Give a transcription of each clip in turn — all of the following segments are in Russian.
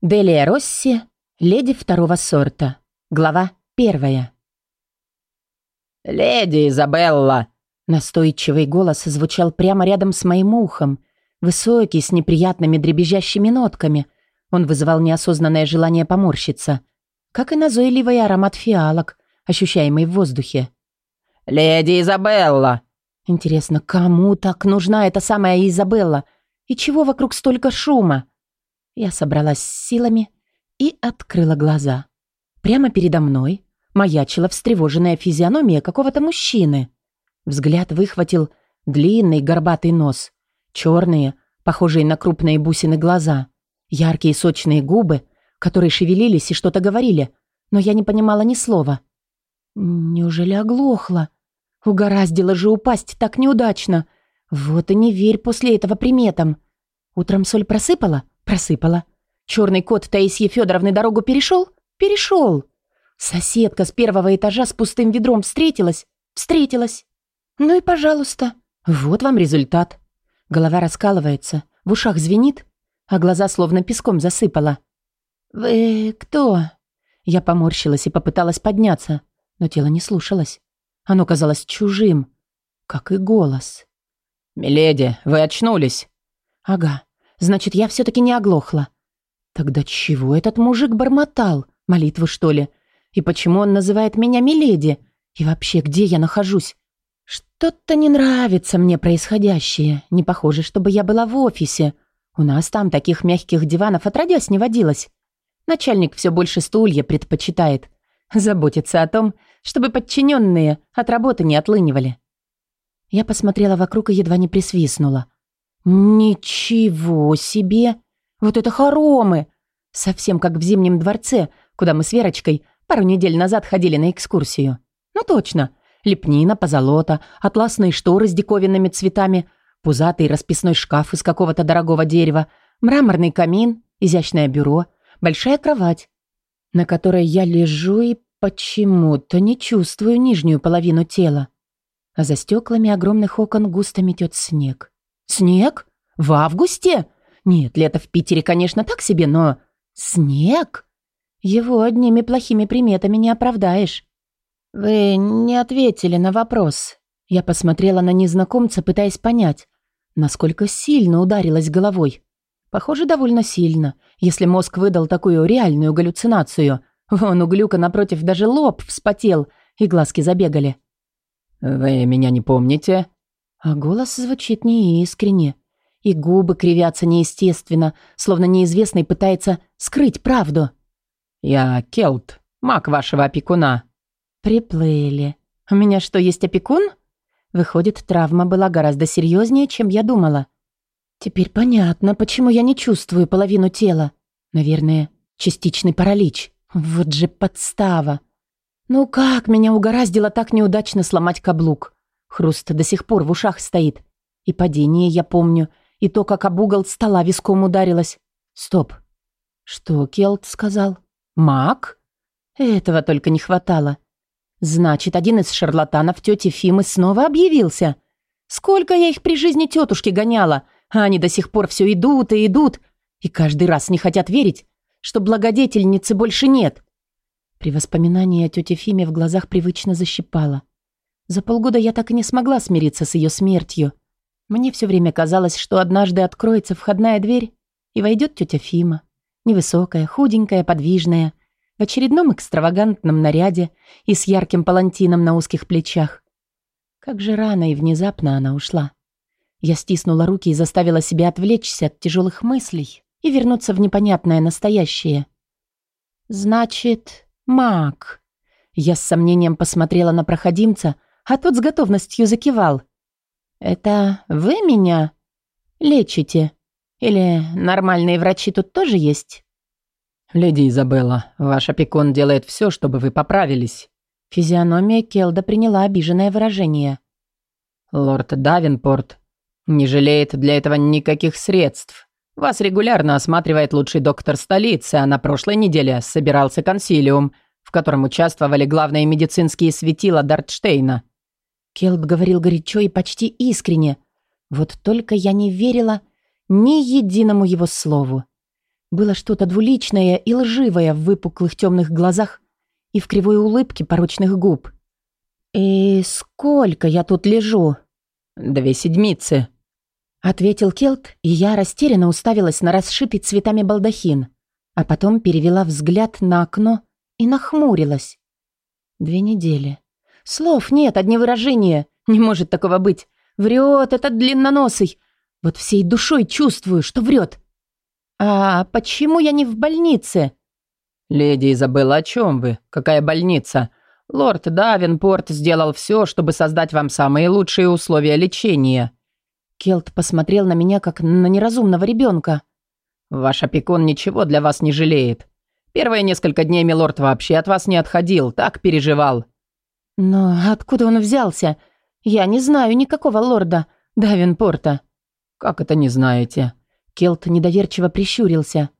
Делия Росси, леди второго сорта. Глава первая. «Леди Изабелла!» Настойчивый голос звучал прямо рядом с моим ухом. Высокий, с неприятными дребезжащими нотками. Он вызывал неосознанное желание поморщиться. Как и назойливый аромат фиалок, ощущаемый в воздухе. «Леди Изабелла!» Интересно, кому так нужна эта самая Изабелла? И чего вокруг столько шума? Я собралась с силами и открыла глаза. Прямо передо мной маячила встревоженная физиономия какого-то мужчины. Взгляд выхватил длинный горбатый нос, черные, похожие на крупные бусины глаза, яркие сочные губы, которые шевелились и что-то говорили, но я не понимала ни слова. Неужели оглохла? Угораздило же упасть так неудачно. Вот и не верь после этого приметам. Утром соль просыпала? Просыпала. Черный кот Таисьи Федоровны дорогу перешел? Перешел. Соседка с первого этажа с пустым ведром встретилась? Встретилась. Ну и пожалуйста. Вот вам результат. Голова раскалывается, в ушах звенит, а глаза словно песком засыпала. «Вы кто?» Я поморщилась и попыталась подняться, но тело не слушалось. Оно казалось чужим, как и голос. «Миледи, вы очнулись?» «Ага. Значит, я все-таки не оглохла. Тогда чего этот мужик бормотал? Молитвы, что ли? И почему он называет меня Миледи? И вообще, где я нахожусь? Что-то не нравится мне происходящее. Не похоже, чтобы я была в офисе. У нас там таких мягких диванов отродясь не водилось. Начальник все больше стулья предпочитает. Заботится о том, чтобы подчиненные от работы не отлынивали. Я посмотрела вокруг и едва не присвистнула. «Ничего себе! Вот это хоромы! Совсем как в Зимнем дворце, куда мы с Верочкой пару недель назад ходили на экскурсию. Ну точно, лепнина, позолота, атласные шторы с диковинными цветами, пузатый расписной шкаф из какого-то дорогого дерева, мраморный камин, изящное бюро, большая кровать, на которой я лежу и почему-то не чувствую нижнюю половину тела. А за стеклами огромных окон густо метет снег. Снег? В августе? Нет, лето в Питере, конечно, так себе, но... Снег? Его одними плохими приметами не оправдаешь. Вы не ответили на вопрос. Я посмотрела на незнакомца, пытаясь понять, насколько сильно ударилась головой. Похоже, довольно сильно, если мозг выдал такую реальную галлюцинацию. Вон у Глюка напротив даже лоб вспотел, и глазки забегали. «Вы меня не помните?» А голос звучит неискренне. И губы кривятся неестественно, словно неизвестный пытается скрыть правду. «Я Келт, маг вашего опекуна». «Приплыли. У меня что, есть опекун?» Выходит, травма была гораздо серьезнее, чем я думала. Теперь понятно, почему я не чувствую половину тела. Наверное, частичный паралич. Вот же подстава. Ну как меня угораздило так неудачно сломать каблук? Хруст до сих пор в ушах стоит. И падение я помню, и то, как об угол стола виском ударилась. Стоп. Что Келт сказал? Маг? Этого только не хватало. Значит, один из шарлатанов тети Фимы снова объявился. Сколько я их при жизни тетушки гоняла, а они до сих пор все идут и идут, и каждый раз не хотят верить, что благодетельницы больше нет. При воспоминании о тете Фиме в глазах привычно защипало. За полгода я так и не смогла смириться с ее смертью. Мне все время казалось, что однажды откроется входная дверь, и войдет тетя Фима. Невысокая, худенькая, подвижная, в очередном экстравагантном наряде и с ярким палантином на узких плечах. Как же рано и внезапно она ушла. Я стиснула руки и заставила себя отвлечься от тяжелых мыслей и вернуться в непонятное настоящее. «Значит, маг». Я с сомнением посмотрела на проходимца, а тот с готовностью закивал. «Это вы меня лечите? Или нормальные врачи тут тоже есть?» «Леди Изабелла, ваш опекун делает все, чтобы вы поправились». Физиономия Келда приняла обиженное выражение. «Лорд Давинпорт не жалеет для этого никаких средств. Вас регулярно осматривает лучший доктор столицы, а на прошлой неделе собирался консилиум, в котором участвовали главные медицинские светила Дартштейна. Келд говорил горячо и почти искренне. Вот только я не верила ни единому его слову. Было что-то двуличное и лживое в выпуклых темных глазах и в кривой улыбке порочных губ. «И сколько я тут лежу?» «Две седмицы», — ответил Келт, и я растерянно уставилась на расшитый цветами балдахин, а потом перевела взгляд на окно и нахмурилась. Две недели. Слов нет, одни выражения. Не может такого быть. Врет этот длинноносый. Вот всей душой чувствую, что врет. А почему я не в больнице? «Леди Изабелла, о чем вы? Какая больница? Лорд Давенпорт сделал все, чтобы создать вам самые лучшие условия лечения». Келт посмотрел на меня, как на неразумного ребенка. «Ваш опекун ничего для вас не жалеет. Первые несколько дней милорд вообще от вас не отходил, так переживал». «Но откуда он взялся? Я не знаю никакого лорда Давенпорта». «Как это не знаете?» Келт недоверчиво прищурился.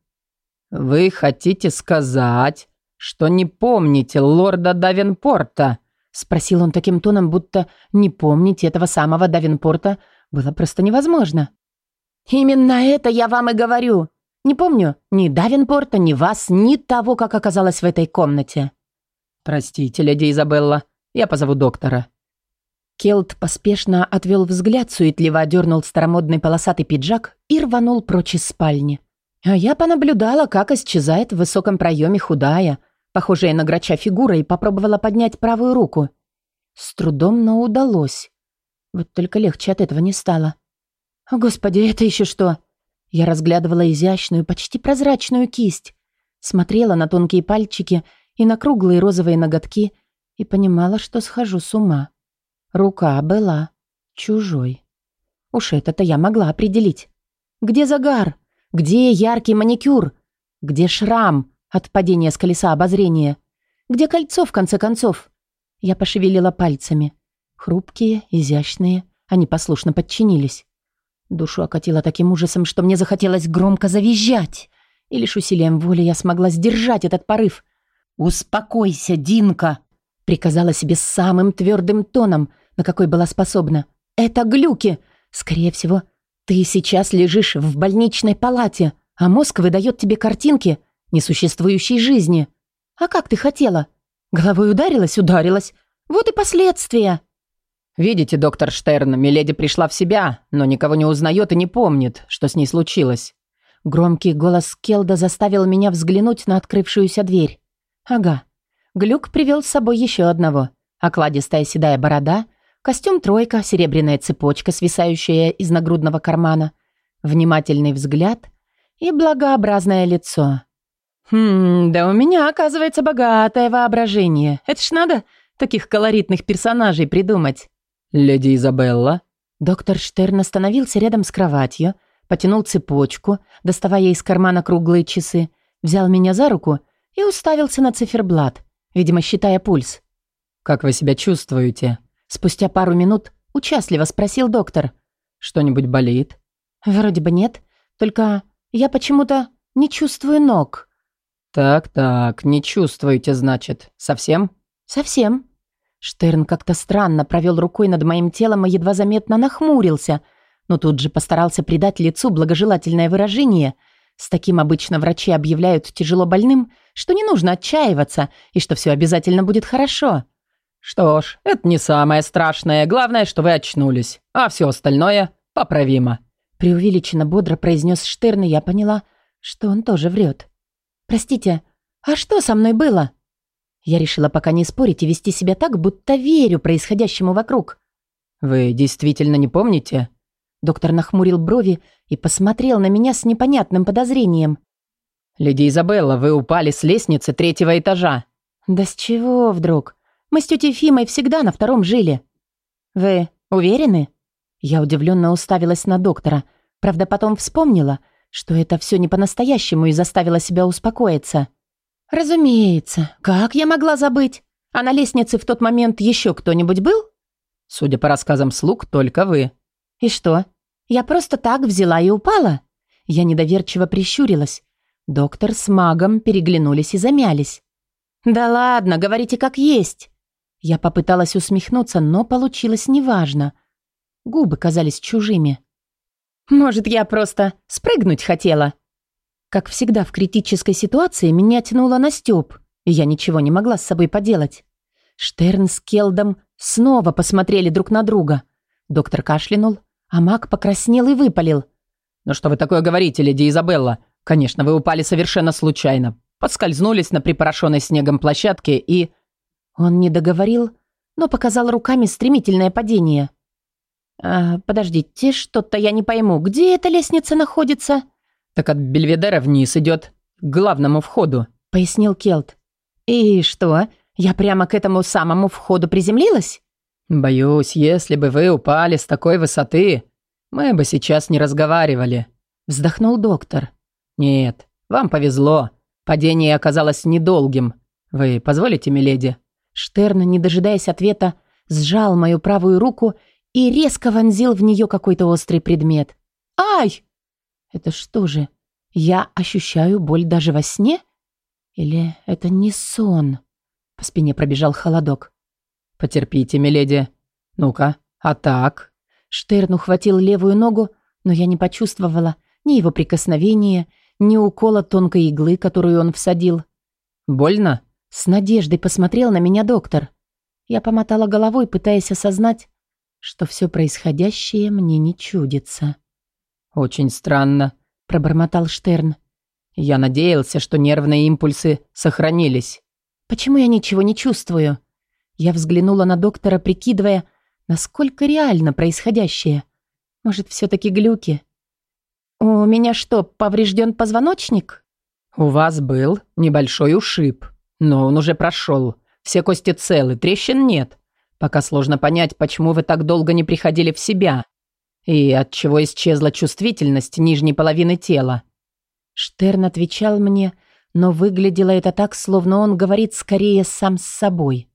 «Вы хотите сказать, что не помните лорда Давенпорта?» Спросил он таким тоном, будто не помнить этого самого Давенпорта было просто невозможно. «Именно это я вам и говорю. Не помню ни Давенпорта, ни вас, ни того, как оказалось в этой комнате». «Простите, леди Изабелла, я позову доктора». Келт поспешно отвел взгляд, суетливо одернул старомодный полосатый пиджак и рванул прочь из спальни. А я понаблюдала, как исчезает в высоком проеме худая, похожая на грача фигура, и попробовала поднять правую руку. С трудом, но удалось. Вот только легче от этого не стало. О, Господи, это еще что? Я разглядывала изящную, почти прозрачную кисть, смотрела на тонкие пальчики и на круглые розовые ноготки и понимала, что схожу с ума. Рука была чужой. Уж это-то я могла определить. Где загар? Где яркий маникюр? Где шрам от падения с колеса обозрения? Где кольцо, в конце концов? Я пошевелила пальцами. Хрупкие, изящные, они послушно подчинились. Душу окатило таким ужасом, что мне захотелось громко завизжать. И лишь усилием воли я смогла сдержать этот порыв. «Успокойся, Динка!» Приказала себе самым твердым тоном, на какой была способна. «Это глюки! Скорее всего, ты сейчас лежишь в больничной палате, а мозг выдает тебе картинки несуществующей жизни. А как ты хотела? Головой ударилась, ударилась. Вот и последствия!» «Видите, доктор Штерн, Миледи пришла в себя, но никого не узнает и не помнит, что с ней случилось». Громкий голос Келда заставил меня взглянуть на открывшуюся дверь. «Ага, Глюк привел с собой еще одного. Окладистая седая борода, костюм тройка, серебряная цепочка, свисающая из нагрудного кармана, внимательный взгляд и благообразное лицо. «Хм, да у меня, оказывается, богатое воображение. Это ж надо таких колоритных персонажей придумать». «Леди Изабелла?» Доктор Штерн остановился рядом с кроватью, потянул цепочку, доставая из кармана круглые часы, взял меня за руку и уставился на циферблат, видимо, считая пульс. «Как вы себя чувствуете?» Спустя пару минут участливо спросил доктор. «Что-нибудь болит?» «Вроде бы нет, только я почему-то не чувствую ног». «Так-так, не чувствуете, значит. Совсем?» «Совсем». Штерн как-то странно провел рукой над моим телом и едва заметно нахмурился, но тут же постарался придать лицу благожелательное выражение – с таким обычно врачи объявляют тяжело больным, что не нужно отчаиваться и что все обязательно будет хорошо. Что ж, это не самое страшное. Главное, что вы очнулись. А все остальное поправимо. Преувеличенно бодро произнес Штерн, и я поняла, что он тоже врет. «Простите, а что со мной было?» Я решила пока не спорить и вести себя так, будто верю происходящему вокруг. «Вы действительно не помните?» Доктор нахмурил брови и посмотрел на меня с непонятным подозрением. «Леди Изабелла, вы упали с лестницы третьего этажа». «Да с чего вдруг? Мы с тетей Фимой всегда на втором жили». «Вы уверены?» Я удивленно уставилась на доктора. Правда, потом вспомнила, что это все не по-настоящему и заставила себя успокоиться. «Разумеется. Как я могла забыть? А на лестнице в тот момент еще кто-нибудь был?» «Судя по рассказам слуг, только вы». «И что? Я просто так взяла и упала?» Я недоверчиво прищурилась. Доктор с магом переглянулись и замялись. «Да ладно, говорите как есть». Я попыталась усмехнуться, но получилось неважно. Губы казались чужими. «Может, я просто спрыгнуть хотела?» Как всегда в критической ситуации меня тянуло на Стёб, и я ничего не могла с собой поделать. Штерн с Келдом снова посмотрели друг на друга. Доктор кашлянул, а маг покраснел и выпалил. «Ну что вы такое говорите, леди Изабелла? Конечно, вы упали совершенно случайно. Подскользнулись на припорошенной снегом площадке и...» Он не договорил, но показал руками стремительное падение. «А, подождите, что-то я не пойму. Где эта лестница находится?» «Так от Бельведера вниз идет к главному входу», — пояснил Келт. «И что, я прямо к этому самому входу приземлилась?» «Боюсь, если бы вы упали с такой высоты, мы бы сейчас не разговаривали», — вздохнул доктор. «Нет, вам повезло. Падение оказалось недолгим. Вы позволите, миледи?» Штерн, не дожидаясь ответа, сжал мою правую руку и резко вонзил в нее какой-то острый предмет. «Ай!» «Это что же, я ощущаю боль даже во сне? Или это не сон?» По спине пробежал холодок. «Потерпите, миледи. Ну-ка, а так?» Штерн ухватил левую ногу, но я не почувствовала ни его прикосновения, ни укола тонкой иглы, которую он всадил. «Больно?» С надеждой посмотрел на меня доктор. Я помотала головой, пытаясь осознать, что все происходящее мне не чудится. «Очень странно», — пробормотал Штерн. «Я надеялся, что нервные импульсы сохранились». «Почему я ничего не чувствую?» Я взглянула на доктора, прикидывая, насколько реально происходящее. Может, все-таки глюки? «У меня что, поврежден позвоночник?» «У вас был небольшой ушиб, но он уже прошел. Все кости целы, трещин нет. Пока сложно понять, почему вы так долго не приходили в себя и от чего исчезла чувствительность нижней половины тела». Штерн отвечал мне, но выглядело это так, словно он говорит скорее сам с собой.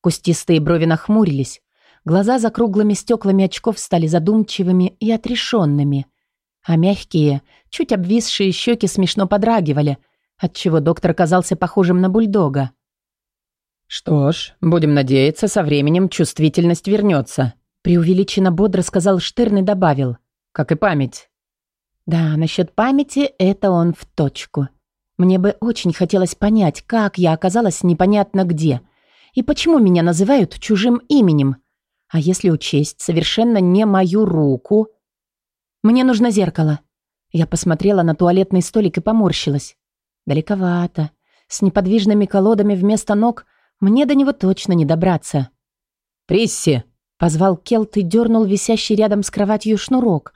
Кустистые брови нахмурились, глаза за круглыми стеклами очков стали задумчивыми и отрешенными, а мягкие, чуть обвисшие щеки смешно подрагивали, отчего доктор казался похожим на бульдога. «Что ж, будем надеяться, со временем чувствительность вернется», преувеличенно бодро сказал Штерн и добавил. «Как и память». Да, насчет памяти это он в точку. Мне бы очень хотелось понять, как я оказалась непонятно где, и почему меня называют чужим именем. А если учесть совершенно не мою руку... Мне нужно зеркало. Я посмотрела на туалетный столик и поморщилась. Далековато. С неподвижными колодами вместо ног мне до него точно не добраться. «Присси!» — позвал Келт и дернул висящий рядом с кроватью шнурок.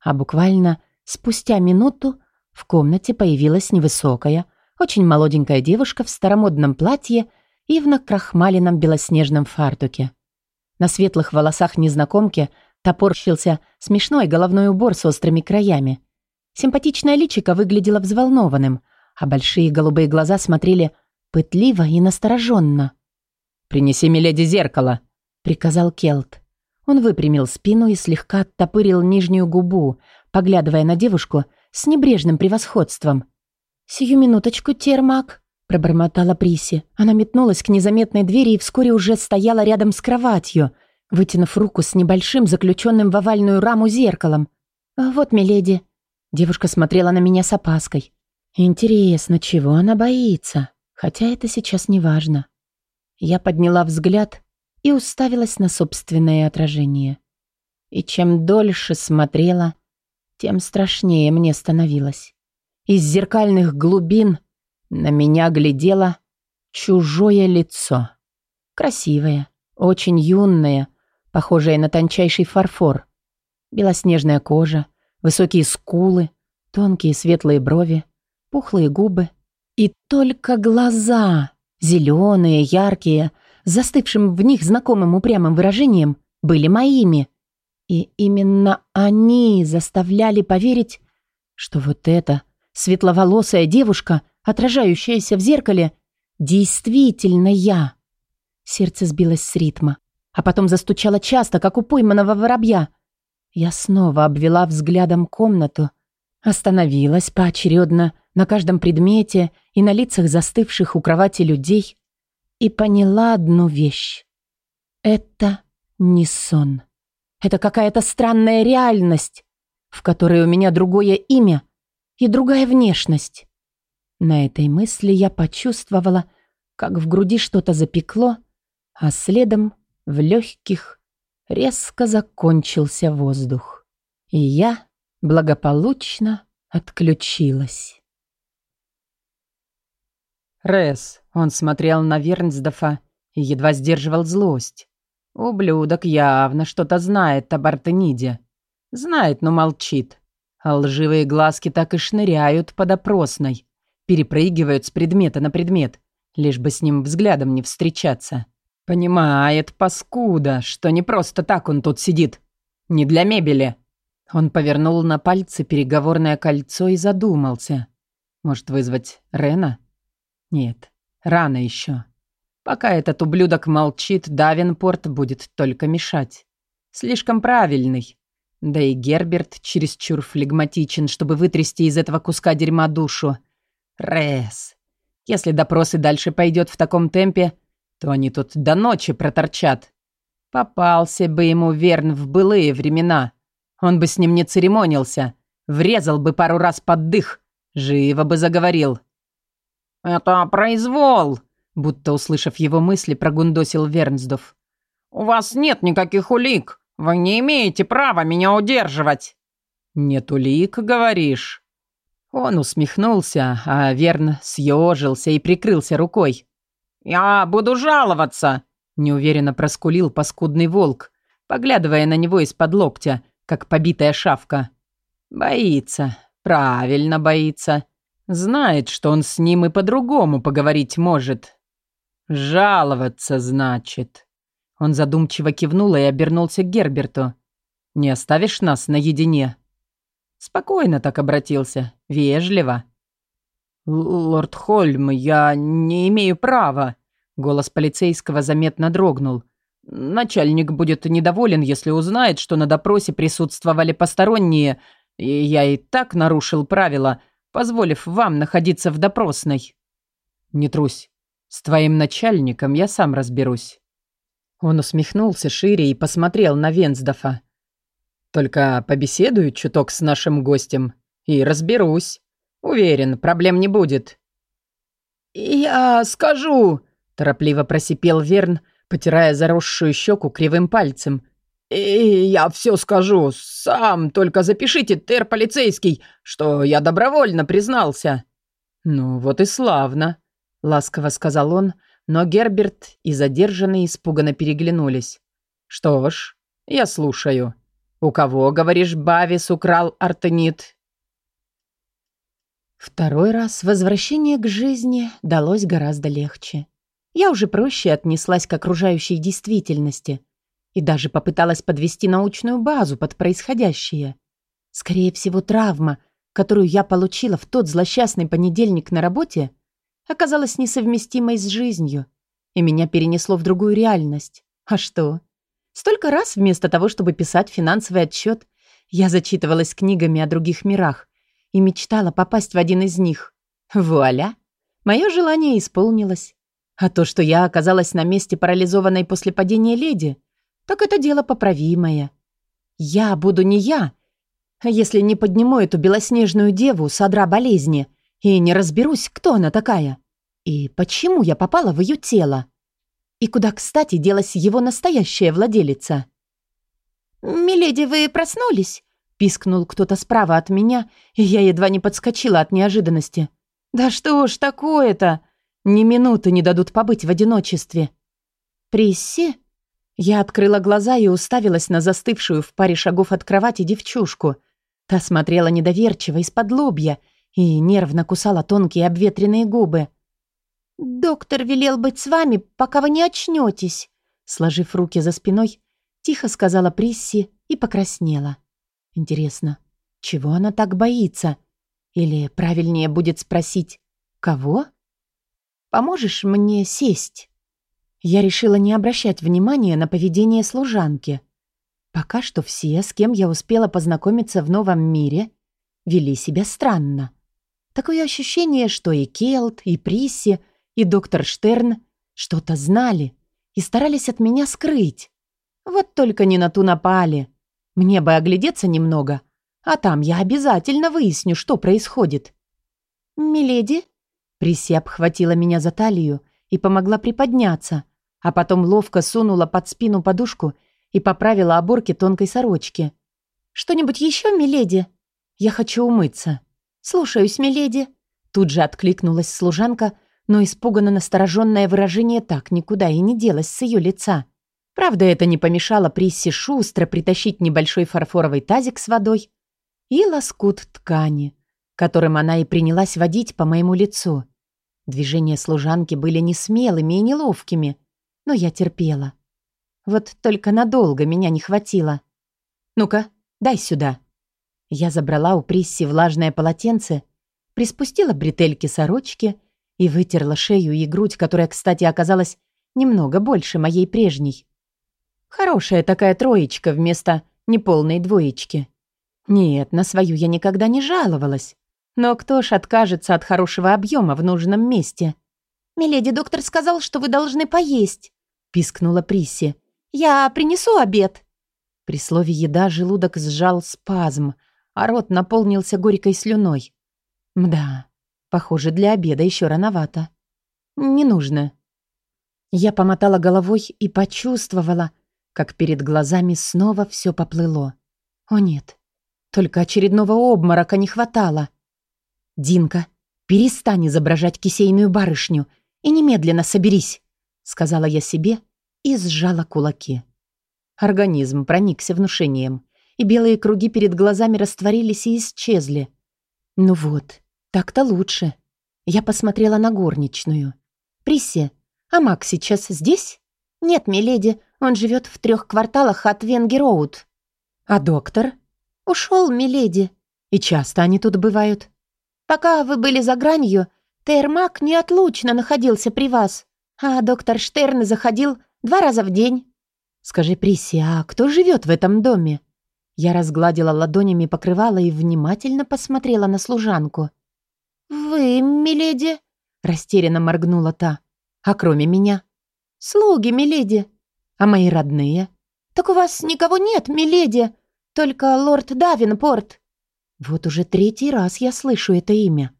А буквально спустя минуту в комнате появилась невысокая, очень молоденькая девушка в старомодном платье и в накрахмаленном белоснежном фартуке. На светлых волосах незнакомки топорщился смешной головной убор с острыми краями. Симпатичное личико выглядело взволнованным, а большие голубые глаза смотрели пытливо и настороженно. «Принеси миледи зеркало», — приказал Келт. Он выпрямил спину и слегка оттопырил нижнюю губу, поглядывая на девушку с небрежным превосходством. «Сию минуточку, термак», Пробормотала Приси. Она метнулась к незаметной двери и вскоре уже стояла рядом с кроватью, вытянув руку с небольшим, заключенным в овальную раму зеркалом. «Вот, миледи». Девушка смотрела на меня с опаской. «Интересно, чего она боится? Хотя это сейчас не важно». Я подняла взгляд и уставилась на собственное отражение. И чем дольше смотрела, тем страшнее мне становилось. Из зеркальных глубин на меня глядело чужое лицо. Красивое, очень юное, похожее на тончайший фарфор. Белоснежная кожа, высокие скулы, тонкие светлые брови, пухлые губы. И только глаза, зеленые, яркие, застывшим в них знакомым упрямым выражением, были моими. И именно они заставляли поверить, что вот эта светловолосая девушка — отражающаяся в зеркале, действительно я. Сердце сбилось с ритма, а потом застучало часто, как у пойманного воробья. Я снова обвела взглядом комнату, остановилась поочередно на каждом предмете и на лицах застывших у кровати людей и поняла одну вещь. Это не сон. Это какая-то странная реальность, в которой у меня другое имя, и другая внешность. На этой мысли я почувствовала, как в груди что-то запекло, а следом в легких резко закончился воздух. И я благополучно отключилась. Рес, он смотрел на Вернсдофа и едва сдерживал злость. Ублюдок явно что-то знает об Артениде. Знает, но молчит. А лживые глазки так и шныряют под опросной. Перепрыгивают с предмета на предмет, лишь бы с ним взглядом не встречаться. Понимает, паскуда, что не просто так он тут сидит. Не для мебели. Он повернул на пальцы переговорное кольцо и задумался. Может вызвать Рена? Нет, рано еще. Пока этот ублюдок молчит, Давинпорт будет только мешать. Слишком правильный. Да и Герберт чересчур флегматичен, чтобы вытрясти из этого куска дерьма душу. Рес. Если допрос и дальше пойдет в таком темпе, то они тут до ночи проторчат. Попался бы ему Верн в былые времена. Он бы с ним не церемонился. Врезал бы пару раз под дых. Живо бы заговорил. «Это произвол!» Будто услышав его мысли, прогундосил Вернсдов. «У вас нет никаких улик. Вы не имеете права меня удерживать». «Нет улик, говоришь?» Он усмехнулся, а Верн съежился и прикрылся рукой. «Я буду жаловаться!» – неуверенно проскулил паскудный волк, поглядывая на него из-под локтя, как побитая шавка. «Боится. Правильно боится. Знает, что он с ним и по-другому поговорить может. Жаловаться, значит». Он задумчиво кивнул и обернулся к Герберту. «Не оставишь нас наедине?» Спокойно так обратился, вежливо. «Лорд Хольм, я не имею права». Голос полицейского заметно дрогнул. «Начальник будет недоволен, если узнает, что на допросе присутствовали посторонние, и я и так нарушил правила, позволив вам находиться в допросной». «Не трусь. С твоим начальником я сам разберусь». Он усмехнулся шире и посмотрел на Венсдофа. «Только побеседую чуток с нашим гостем и разберусь». Уверен, проблем не будет». «Я скажу», — торопливо просипел Верн, потирая заросшую щеку кривым пальцем. «И я все скажу. Сам только запишите, тер полицейский, что я добровольно признался». «Ну вот и славно», — ласково сказал он, но Герберт и задержанный испуганно переглянулись. «Что ж, я слушаю. У кого, говоришь, Бавис украл Артенит Второй раз возвращение к жизни далось гораздо легче. Я уже проще отнеслась к окружающей действительности и даже попыталась подвести научную базу под происходящее. Скорее всего, травма, которую я получила в тот злосчастный понедельник на работе, оказалась несовместимой с жизнью, и меня перенесло в другую реальность. А что? Столько раз вместо того, чтобы писать финансовый отчет, я зачитывалась книгами о других мирах, и мечтала попасть в один из них. Вуаля! Мое желание исполнилось. А то, что я оказалась на месте парализованной после падения леди, так это дело поправимое. Я буду не я, если не подниму эту белоснежную деву с одра болезни и не разберусь, кто она такая. И почему я попала в ее тело? И куда, кстати, делась его настоящая владелица? «Миледи, вы проснулись?» Пискнул кто-то справа от меня, и я едва не подскочила от неожиданности. «Да что ж такое-то? Ни минуты не дадут побыть в одиночестве». «Присси?» Я открыла глаза и уставилась на застывшую в паре шагов от кровати девчушку. Та смотрела недоверчиво из-под лобья и нервно кусала тонкие обветренные губы. «Доктор велел быть с вами, пока вы не очнетесь», сложив руки за спиной, тихо сказала Присси и покраснела. Интересно, чего она так боится? Или правильнее будет спросить «Кого?» «Поможешь мне сесть?» Я решила не обращать внимания на поведение служанки. Пока что все, с кем я успела познакомиться в новом мире, вели себя странно. Такое ощущение, что и Келт, и Присси, и доктор Штерн что-то знали и старались от меня скрыть. Вот только не на ту напали. Мне бы оглядеться немного, А там я обязательно выясню, что происходит. «Миледи?» Присси обхватила меня за талию и помогла приподняться, а потом ловко сунула под спину подушку и поправила оборки тонкой сорочки. «Что-нибудь еще, миледи?» «Я хочу умыться». «Слушаюсь, миледи». Тут же откликнулась служанка, но испуганно настороженное выражение так никуда и не делось с ее лица. Правда, это не помешало Присси шустро притащить небольшой фарфоровый тазик с водой и лоскут ткани, которым она и принялась водить по моему лицу. Движения служанки были не смелыми и неловкими, но я терпела. Вот только надолго меня не хватило. «Ну-ка, дай сюда». Я забрала у Присси влажное полотенце, приспустила бретельки сорочки и вытерла шею и грудь, которая, кстати, оказалась немного больше моей прежней. Хорошая такая троечка вместо неполной двоечки. Нет, на свою я никогда не жаловалась. Но кто ж откажется от хорошего объема в нужном месте? «Миледи, доктор сказал, что вы должны поесть», — пискнула Присси. «Я принесу обед». При слове «еда» желудок сжал спазм, а рот наполнился горькой слюной. Мда, похоже, для обеда еще рановато. «Не нужно». Я помотала головой и почувствовала, как перед глазами снова все поплыло. О нет, только очередного обморока не хватало. «Динка, перестань изображать кисейную барышню и немедленно соберись», сказала я себе и сжала кулаки. Организм проникся внушением, и белые круги перед глазами растворились и исчезли. «Ну вот, так-то лучше». Я посмотрела на горничную. «Приссе, а Мак сейчас здесь?» «Нет, миледи, он живет в трех кварталах от Венгероуд». «А доктор?» «Ушел, миледи». «И часто они тут бывают?» «Пока вы были за гранью, Термак неотлучно находился при вас, а доктор Штерн заходил два раза в день». «Скажи, Присси, а кто живет в этом доме?» Я разгладила ладонями покрывало и внимательно посмотрела на служанку. «Вы, миледи?» — растерянно моргнула та. «А кроме меня?» «Слуги, миледи». «А мои родные?» «Так у вас никого нет, миледи. Только лорд Давинпорт». Вот уже третий раз я слышу это имя.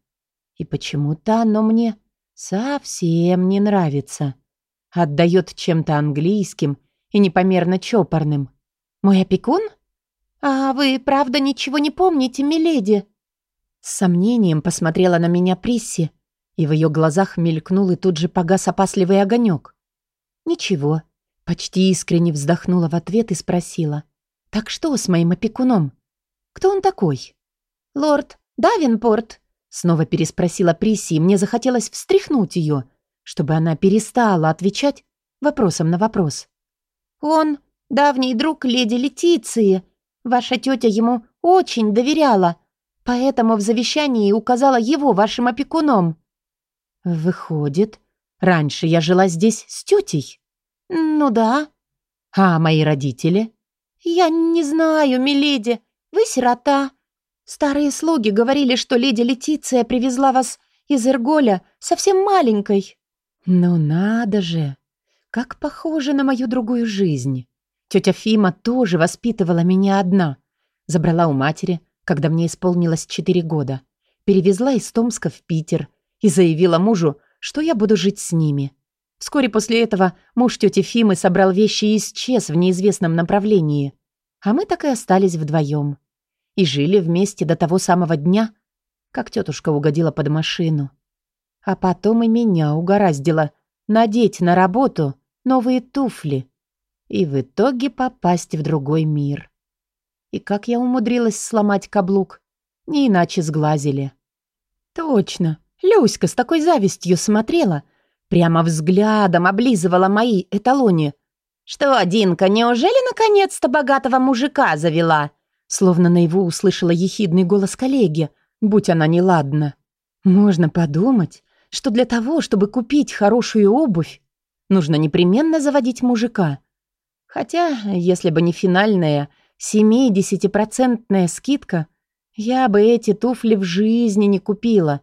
И почему-то оно мне совсем не нравится. Отдает чем-то английским и непомерно чопорным. Мой опекун? А вы правда ничего не помните, миледи? С сомнением посмотрела на меня Присси, и в ее глазах мелькнул и тут же погас опасливый огонек. Ничего, почти искренне вздохнула в ответ и спросила — «Так что с моим опекуном? Кто он такой?» «Лорд Давинпорт», — снова переспросила Приси, и мне захотелось встряхнуть ее, чтобы она перестала отвечать вопросом на вопрос. «Он давний друг леди Летиции. Ваша тетя ему очень доверяла, поэтому в завещании указала его вашим опекуном». «Выходит, раньше я жила здесь с тетей?» «Ну да». «А мои родители?» «Я не знаю, миледи. Вы сирота. Старые слуги говорили, что леди Летиция привезла вас из Эрголя совсем маленькой». «Ну надо же! Как похоже на мою другую жизнь. Тетя Фима тоже воспитывала меня одна. Забрала у матери, когда мне исполнилось четыре года. Перевезла из Томска в Питер и заявила мужу, что я буду жить с ними. Вскоре после этого муж тети Фимы собрал вещи и исчез в неизвестном направлении. А мы так и остались вдвоем. И жили вместе до того самого дня, как тетушка угодила под машину. А потом и меня угораздило надеть на работу новые туфли и в итоге попасть в другой мир. И как я умудрилась сломать каблук, не иначе сглазили. Точно, Люська с такой завистью смотрела — Прямо взглядом облизывала мои эталони. «Что, Динка, неужели наконец-то богатого мужика завела?» Словно наяву услышала ехидный голос коллеги, будь она неладна. «Можно подумать, что для того, чтобы купить хорошую обувь, нужно непременно заводить мужика. Хотя, если бы не финальная 70-процентная скидка, я бы эти туфли в жизни не купила,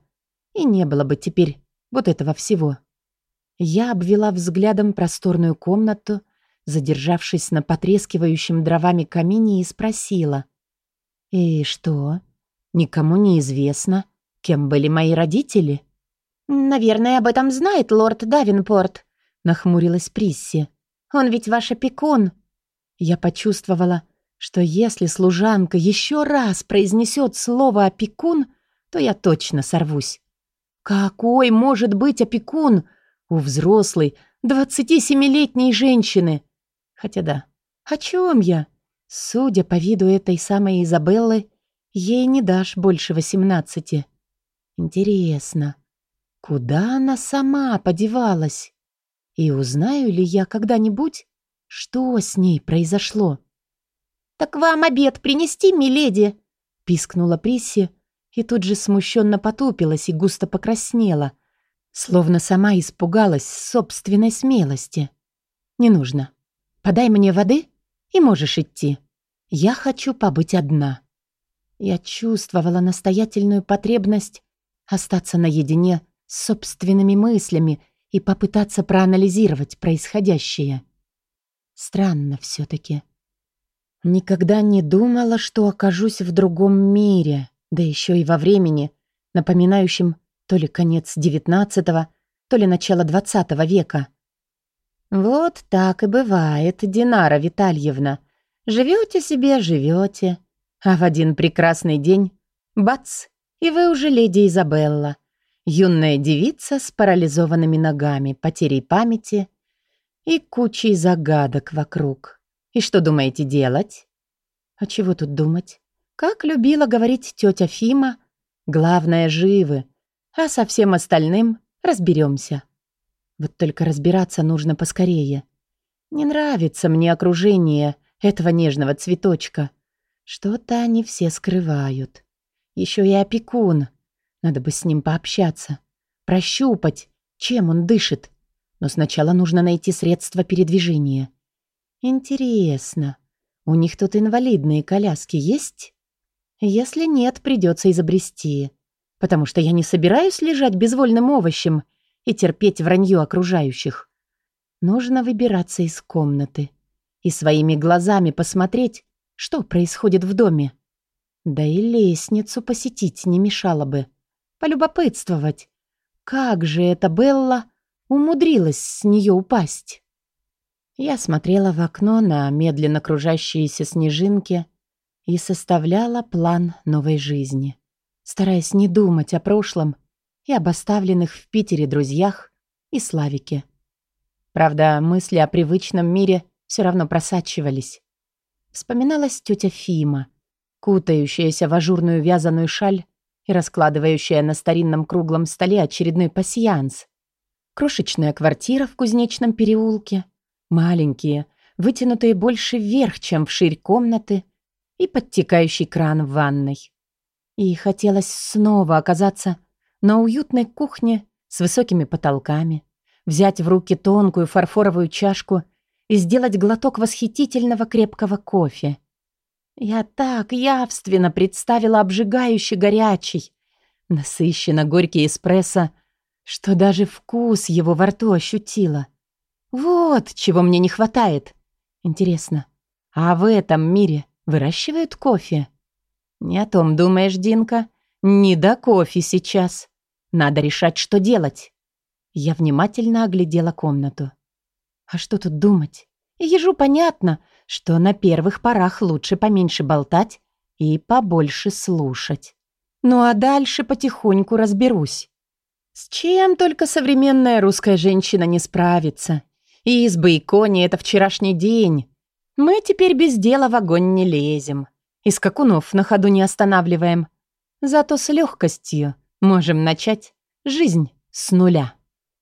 и не было бы теперь вот этого всего». Я обвела взглядом просторную комнату, задержавшись на потрескивающем дровами камине и спросила. И что? Никому не известно, кем были мои родители? Наверное, об этом знает лорд Давинпорт, нахмурилась Присси. Он ведь ваш опекун. Я почувствовала, что если служанка еще раз произнесет слово «опекун», то я точно сорвусь. Какой может быть опекун у взрослой, 27-летней женщины? Хотя да, о чем я? Судя по виду этой самой Изабеллы, ей не дашь больше 18. Интересно, куда она сама подевалась? И узнаю ли я когда-нибудь, что с ней произошло? «Так вам обед принести, миледи?» — пискнула Присси и тут же смущенно потупилась и густо покраснела, словно сама испугалась собственной смелости. «Не нужно. Подай мне воды, и можешь идти. Я хочу побыть одна». Я чувствовала настоятельную потребность остаться наедине с собственными мыслями и попытаться проанализировать происходящее. Странно все таки Никогда не думала, что окажусь в другом мире, да еще и во времени, напоминающем то ли конец XIX, то ли начало XX века. Вот так и бывает, Динара Витальевна. Живете себе, живете, а в один прекрасный день — бац, и вы уже леди Изабелла, юная девица с парализованными ногами, потерей памяти и кучей загадок вокруг. И что думаете делать? А чего тут думать? Как любила говорить тетя Фима, главное — живы, а со всем остальным разберемся. Вот только разбираться нужно поскорее. Не нравится мне окружение этого нежного цветочка. Что-то они все скрывают. Еще и опекун. Надо бы с ним пообщаться. Прощупать, чем он дышит. Но сначала нужно найти средства передвижения. Интересно, у них тут инвалидные коляски есть? Если нет, придется изобрести. Потому что я не собираюсь лежать безвольным овощем и терпеть вранье окружающих. Нужно выбираться из комнаты и своими глазами посмотреть, что происходит в доме. Да и лестницу посетить не мешало бы. Полюбопытствовать, как же эта Белла умудрилась с нее упасть. Я смотрела в окно на медленно кружащиеся снежинки и составляла план новой жизни, стараясь не думать о прошлом и об оставленных в Питере друзьях и Славике. Правда, мысли о привычном мире все равно просачивались. Вспоминалась тетя Фима, кутающаяся в ажурную вязаную шаль и раскладывающая на старинном круглом столе очередной пасьянс. Крошечная квартира в Кузнечном переулке — Маленькие, вытянутые больше вверх, чем вширь комнаты, и подтекающий кран в ванной. И хотелось снова оказаться на уютной кухне с высокими потолками, взять в руки тонкую фарфоровую чашку и сделать глоток восхитительного крепкого кофе. Я так явственно представила обжигающий горячий, насыщенно горький эспрессо, что даже вкус его во рту ощутила. Вот чего мне не хватает. Интересно, а в этом мире выращивают кофе? Не о том думаешь, Динка. Не до кофе сейчас. Надо решать, что делать. Я внимательно оглядела комнату. А что тут думать? Ежу понятно, что на первых порах лучше поменьше болтать и побольше слушать. Ну а дальше потихоньку разберусь. С чем только современная русская женщина не справится. И избы и кони — это вчерашний день. Мы теперь без дела в огонь не лезем. И скакунов на ходу не останавливаем. Зато с легкостью можем начать жизнь с нуля.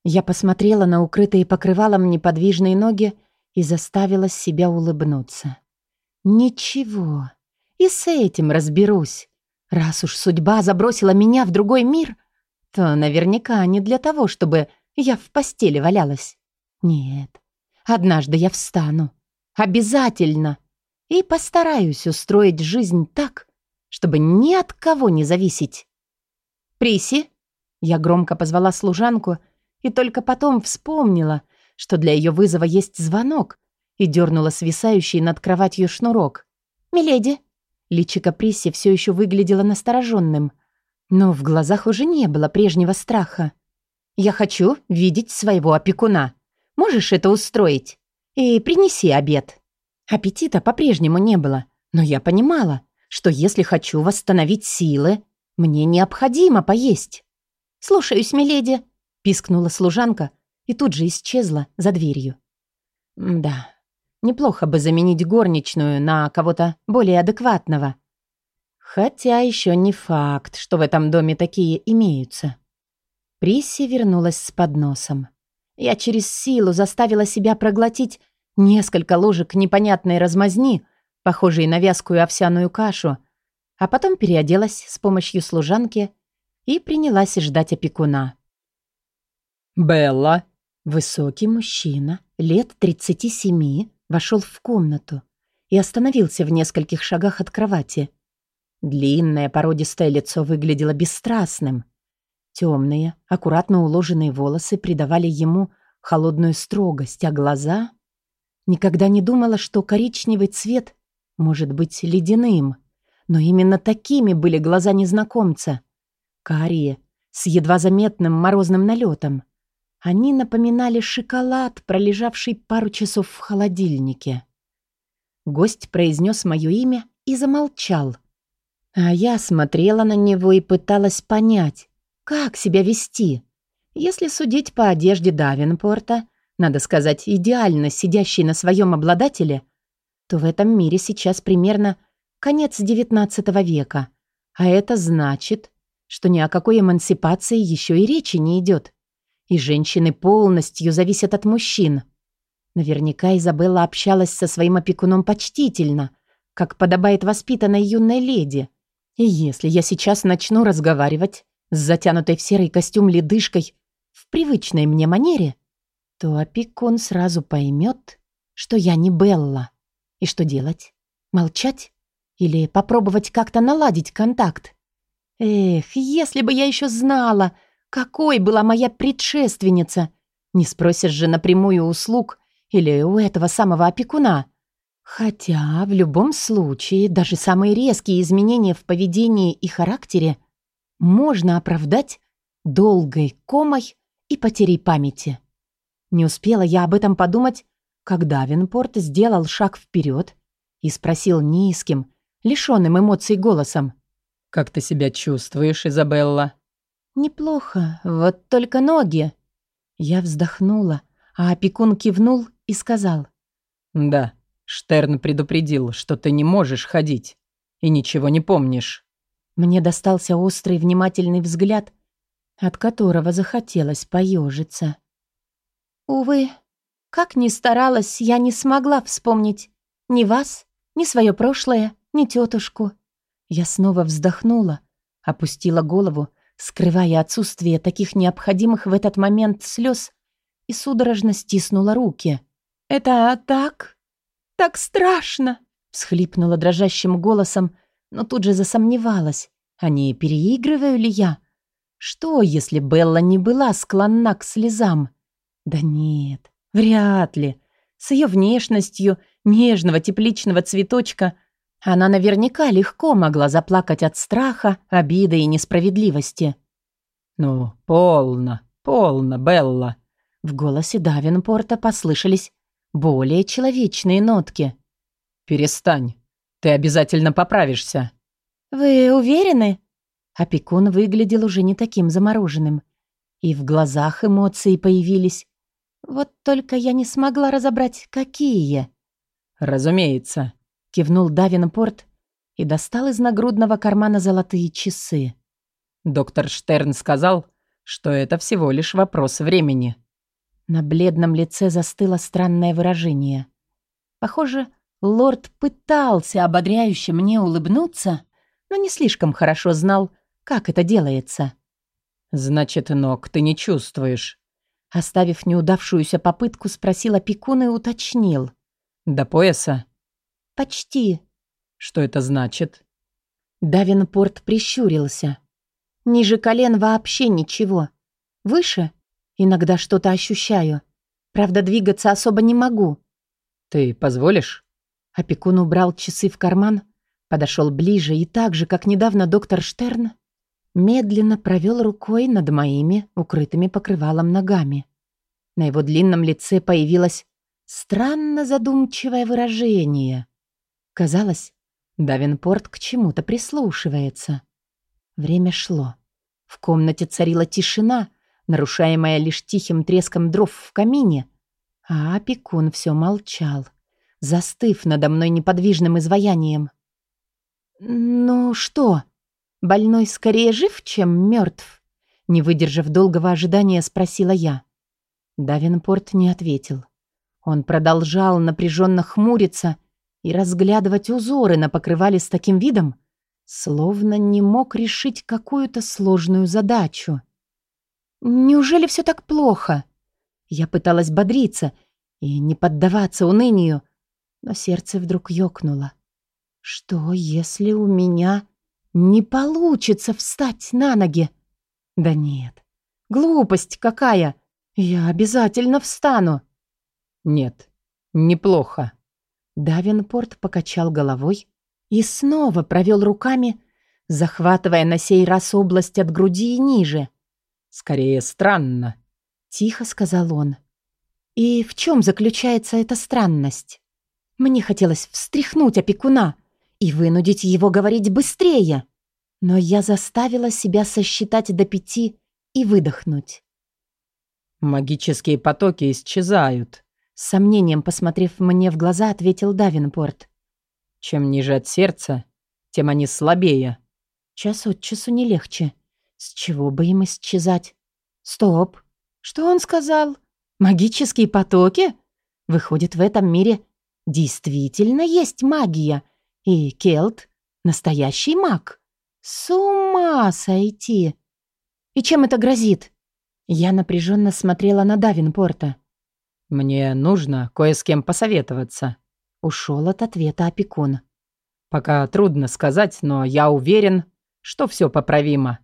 Я посмотрела на укрытые покрывалом неподвижные ноги и заставила себя улыбнуться. Ничего, и с этим разберусь. Раз уж судьба забросила меня в другой мир, то наверняка не для того, чтобы я в постели валялась. Нет, однажды я встану. Обязательно. И постараюсь устроить жизнь так, чтобы ни от кого не зависеть. «Приси!» Я громко позвала служанку и только потом вспомнила, что для ее вызова есть звонок, и дернула свисающий над кроватью шнурок. «Миледи, Личико Присси все еще выглядело настороженным, но в глазах уже не было прежнего страха. «Я хочу видеть своего опекуна. Можешь это устроить? И принеси обед». Аппетита по-прежнему не было, но я понимала, что если хочу восстановить силы, мне необходимо поесть. «Слушаюсь, миледи», — пискнула служанка и тут же исчезла за дверью. Да, неплохо бы заменить горничную на кого-то более адекватного. Хотя еще не факт, что в этом доме такие имеются. Присси вернулась с подносом. Я через силу заставила себя проглотить несколько ложек непонятной размазни, похожей на вязкую овсяную кашу, а потом переоделась с помощью служанки и принялась ждать опекуна. «Белла!» Высокий мужчина, лет 37, вошел в комнату и остановился в нескольких шагах от кровати. Длинное породистое лицо выглядело бесстрастным. Темные, аккуратно уложенные волосы придавали ему холодную строгость, а глаза... Никогда не думала, что коричневый цвет может быть ледяным. Но именно такими были глаза незнакомца. Карие, с едва заметным морозным налетом. Они напоминали шоколад, пролежавший пару часов в холодильнике. Гость произнес мое имя и замолчал. А я смотрела на него и пыталась понять, как себя вести. Если судить по одежде Давинпорта, надо сказать, идеально сидящей на своем обладателе, то в этом мире сейчас примерно конец XIX века. А это значит, что ни о какой эмансипации еще и речи не идет. И женщины полностью зависят от мужчин. Наверняка Изабелла общалась со своим опекуном почтительно, как подобает воспитанной юной леди. И если я сейчас начну разговаривать с затянутой в серый костюм ледышкой в привычной мне манере, то опекун сразу поймет, что я не Белла. И что делать? Молчать? Или попробовать как-то наладить контакт? Эх, если бы я еще знала, какой была моя предшественница. Не спросишь же напрямую услуг или у этого самого опекуна. Хотя в любом случае даже самые резкие изменения в поведении и характере можно оправдать долгой комой и потерей памяти. Не успела я об этом подумать, когда Винпорт сделал шаг вперед и спросил низким, лишенным эмоций голосом. «Как ты себя чувствуешь, Изабелла?» «Неплохо, вот только ноги». Я вздохнула, а опекун кивнул и сказал. «Да, Штерн предупредил, что ты не можешь ходить и ничего не помнишь». Мне достался острый внимательный взгляд, от которого захотелось поежиться. Увы, как ни старалась, я не смогла вспомнить ни вас, ни свое прошлое, ни тетушку. Я снова вздохнула, опустила голову, скрывая отсутствие таких необходимых в этот момент слез, и судорожно стиснула руки. «Это так? Так страшно!» всхлипнула дрожащим голосом, но тут же засомневалась, а не переигрываю ли я? Что, если Белла не была склонна к слезам? Да нет, вряд ли. С ее внешностью нежного тепличного цветочка она наверняка легко могла заплакать от страха, обиды и несправедливости. «Ну, полно, полно, Белла!» В голосе Давинпорта послышались более человечные нотки. «Перестань. Ты обязательно поправишься». «Вы уверены?» Опекун выглядел уже не таким замороженным. И в глазах эмоции появились. Вот только я не смогла разобрать, какие. «Разумеется», — кивнул Давинпорт и достал из нагрудного кармана золотые часы. «Доктор Штерн сказал, что это всего лишь вопрос времени». На бледном лице застыло странное выражение. Похоже, лорд пытался ободряюще мне улыбнуться, но не слишком хорошо знал, как это делается. «Значит, ног ты не чувствуешь?» Оставив неудавшуюся попытку, спросил опекун и уточнил. «До пояса?» «Почти». «Что это значит?» Давинпорт прищурился. «Ниже колен вообще ничего. Выше иногда что-то ощущаю. Правда, двигаться особо не могу». «Ты позволишь?» Опекун убрал часы в карман, Подошел ближе и так же, как недавно доктор Штерн, медленно провел рукой над моими, укрытыми покрывалом ногами. На его длинном лице появилось странно задумчивое выражение. Казалось, Давинпорт к чему-то прислушивается. Время шло. В комнате царила тишина, нарушаемая лишь тихим треском дров в камине, а опекун все молчал, застыв надо мной неподвижным изваянием. «Ну что, больной скорее жив, чем мертв?» Не выдержав долгого ожидания, спросила я. Давинпорт не ответил. Он продолжал напряженно хмуриться и разглядывать узоры на покрывале с таким видом, словно не мог решить какую-то сложную задачу. «Неужели все так плохо?» Я пыталась бодриться и не поддаваться унынию, но сердце вдруг ёкнуло. «Что, если у меня не получится встать на ноги?» «Да нет, глупость какая! Я обязательно встану!» «Нет, неплохо». Давинпорт покачал головой и снова провел руками, захватывая на сей раз область от груди и ниже. «Скорее странно», — тихо сказал он. «И в чем заключается эта странность? Мне хотелось встряхнуть опекуна и вынудить его говорить быстрее, но я заставила себя сосчитать до пяти и выдохнуть. «Магические потоки исчезают», — с сомнением посмотрев мне в глаза, ответил Давинпорт. Чем ниже от сердца, тем они слабее. Час от часу не легче. С чего бы им исчезать? Стоп. Что он сказал? Магические потоки? Выходит, в этом мире действительно есть магия. И Келт — настоящий маг. С ума сойти! И чем это грозит? Я напряженно смотрела на Давинпорта. «Мне нужно кое с кем посоветоваться», Ушел от ответа опекун. «Пока трудно сказать, но я уверен, что все поправимо».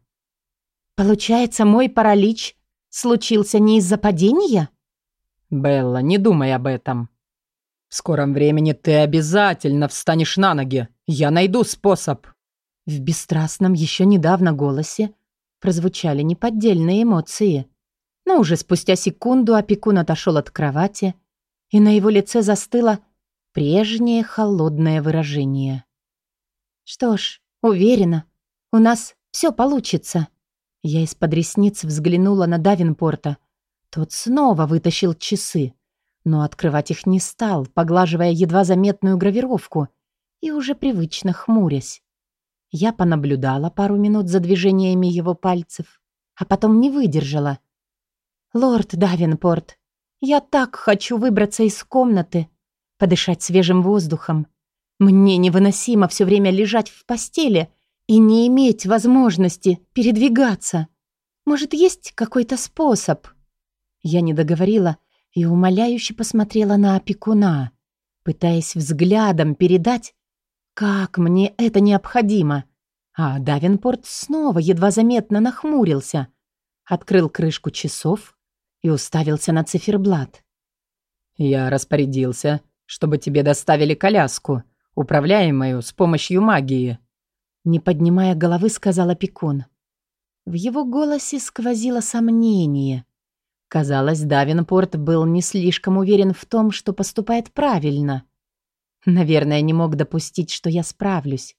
«Получается, мой паралич случился не из-за падения?» «Белла, не думай об этом. В скором времени ты обязательно встанешь на ноги. Я найду способ». В бесстрастном еще недавно голосе прозвучали неподдельные эмоции. Но уже спустя секунду опекун отошел от кровати, и на его лице застыло прежнее холодное выражение. «Что ж, уверена, у нас все получится». Я из-под ресниц взглянула на Давинпорта. Тот снова вытащил часы, но открывать их не стал, поглаживая едва заметную гравировку и уже привычно хмурясь. Я понаблюдала пару минут за движениями его пальцев, а потом не выдержала. «Лорд Давинпорт, я так хочу выбраться из комнаты, подышать свежим воздухом. Мне невыносимо все время лежать в постели и не иметь возможности передвигаться. Может, есть какой-то способ?» Я не договорила и умоляюще посмотрела на опекуна, пытаясь взглядом передать, как мне это необходимо. А Давинпорт снова едва заметно нахмурился, открыл крышку часов и уставился на циферблат. «Я распорядился, чтобы тебе доставили коляску, управляемую с помощью магии». Не поднимая головы, сказал опекун. В его голосе сквозило сомнение. Казалось, Давинпорт был не слишком уверен в том, что поступает правильно. Наверное, не мог допустить, что я справлюсь.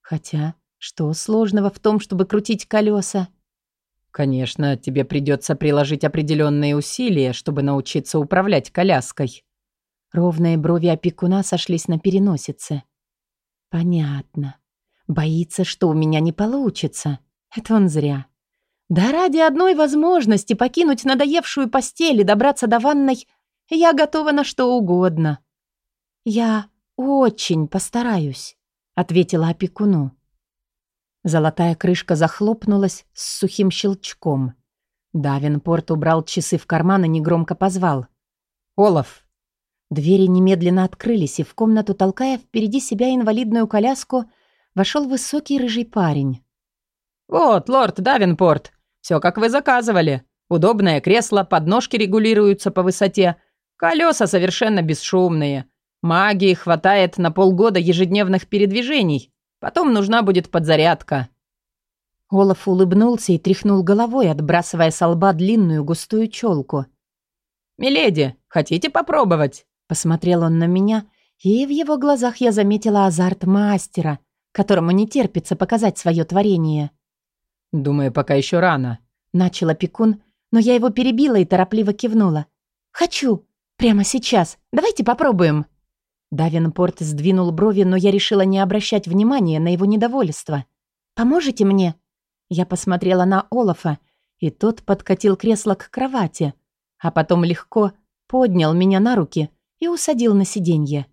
Хотя, что сложного в том, чтобы крутить колеса? Конечно, тебе придется приложить определенные усилия, чтобы научиться управлять коляской. Ровные брови опекуна сошлись на переносице. «Понятно. Боится, что у меня не получится. Это он зря. Да ради одной возможности покинуть надоевшую постель и добраться до ванной я готова на что угодно». «Я очень постараюсь», — ответила опекуну. Золотая крышка захлопнулась с сухим щелчком. Давинпорт убрал часы в карман и негромко позвал. «Олаф, Двери немедленно открылись, и в комнату, толкая впереди себя инвалидную коляску, вошел высокий рыжий парень. «Вот, лорд Давинпорт, все как вы заказывали. Удобное кресло, подножки регулируются по высоте, колеса совершенно бесшумные. Магии хватает на полгода ежедневных передвижений. Потом нужна будет подзарядка». Олаф улыбнулся и тряхнул головой, отбрасывая со лба длинную густую челку. «Миледи, хотите попробовать?» Посмотрел он на меня, и в его глазах я заметила азарт мастера, которому не терпится показать свое творение. «Думаю, пока еще рано», — начал опекун, но я его перебила и торопливо кивнула. «Хочу! Прямо сейчас! Давайте попробуем!» Давинпорт сдвинул брови, но я решила не обращать внимания на его недовольство. «Поможете мне?» Я посмотрела на Олафа, и тот подкатил кресло к кровати, а потом легко поднял меня на руки и усадил на сиденье.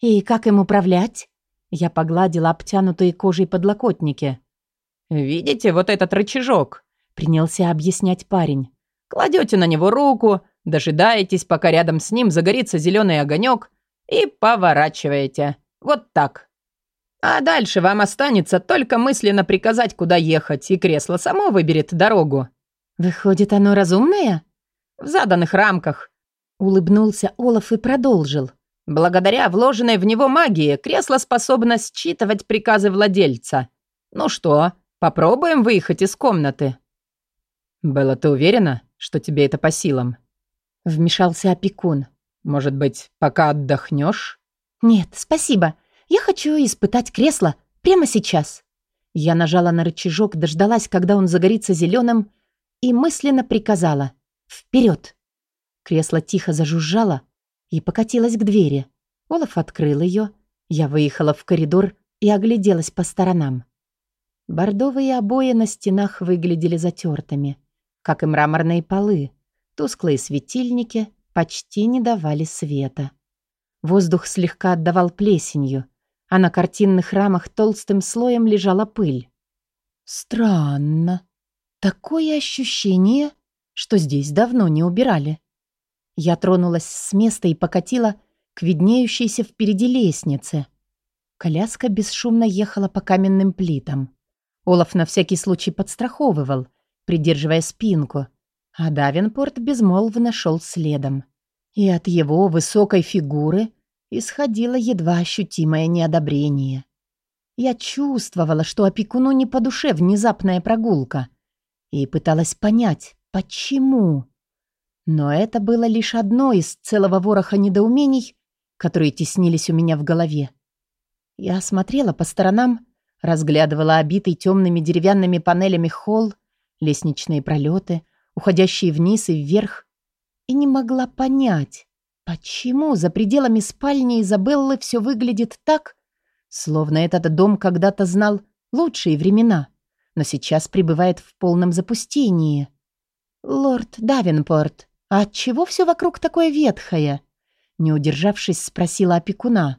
«И как им управлять?» Я погладила обтянутые кожей подлокотники. «Видите вот этот рычажок?» — принялся объяснять парень. «Кладете на него руку, дожидаетесь, пока рядом с ним загорится зеленый огонек, и поворачиваете. Вот так. А дальше вам останется только мысленно приказать, куда ехать, и кресло само выберет дорогу». «Выходит, оно разумное?» «В заданных рамках», — улыбнулся Олаф и продолжил. Благодаря вложенной в него магии кресло способно считывать приказы владельца. Ну что, попробуем выехать из комнаты?» «Белла, ты уверена, что тебе это по силам?» Вмешался опекун. «Может быть, пока отдохнешь?» «Нет, спасибо. Я хочу испытать кресло прямо сейчас». Я нажала на рычажок, дождалась, когда он загорится зеленым, и мысленно приказала «Вперед!». Кресло тихо зажужжало, и покатилась к двери. Олаф открыл ее. Я выехала в коридор и огляделась по сторонам. Бордовые обои на стенах выглядели затертыми, как и мраморные полы. Тусклые светильники почти не давали света. Воздух слегка отдавал плесенью, а на картинных рамах толстым слоем лежала пыль. Странно. Такое ощущение, что здесь давно не убирали. Я тронулась с места и покатила к виднеющейся впереди лестнице. Коляска бесшумно ехала по каменным плитам. Олаф на всякий случай подстраховывал, придерживая спинку, а Давинпорт безмолвно шел следом. И от его высокой фигуры исходило едва ощутимое неодобрение. Я чувствовала, что опекуну не по душе внезапная прогулка, и пыталась понять, почему. Но это было лишь одно из целого вороха недоумений, которые теснились у меня в голове. Я смотрела по сторонам, разглядывала обитый темными деревянными панелями холл, лестничные пролеты, уходящие вниз и вверх, и не могла понять, почему за пределами спальни Изабеллы все выглядит так, словно этот дом когда-то знал лучшие времена, но сейчас пребывает в полном запустении. «Лорд Давинпорт», «А отчего все вокруг такое ветхое?» Не удержавшись, спросила опекуна.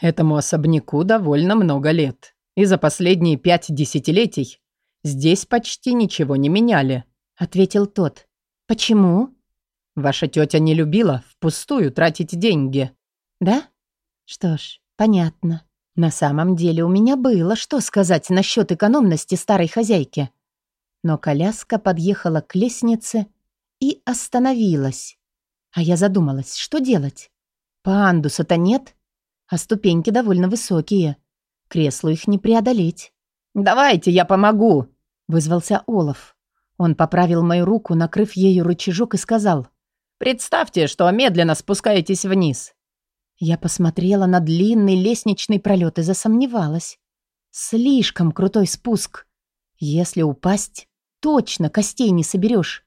«Этому особняку довольно много лет. И за последние пять десятилетий здесь почти ничего не меняли», — ответил тот. «Почему?» «Ваша тетя не любила впустую тратить деньги». «Да? Что ж, понятно. На самом деле у меня было что сказать насчет экономности старой хозяйки». Но коляска подъехала к лестнице, и остановилась. А я задумалась, что делать? Пандуса-то нет, а ступеньки довольно высокие. Креслу их не преодолеть. «Давайте, я помогу!» — вызвался Олаф. Он поправил мою руку, накрыв ею рычажок и сказал. «Представьте, что медленно спускаетесь вниз». Я посмотрела на длинный лестничный пролет и засомневалась. Слишком крутой спуск. Если упасть, точно костей не соберешь.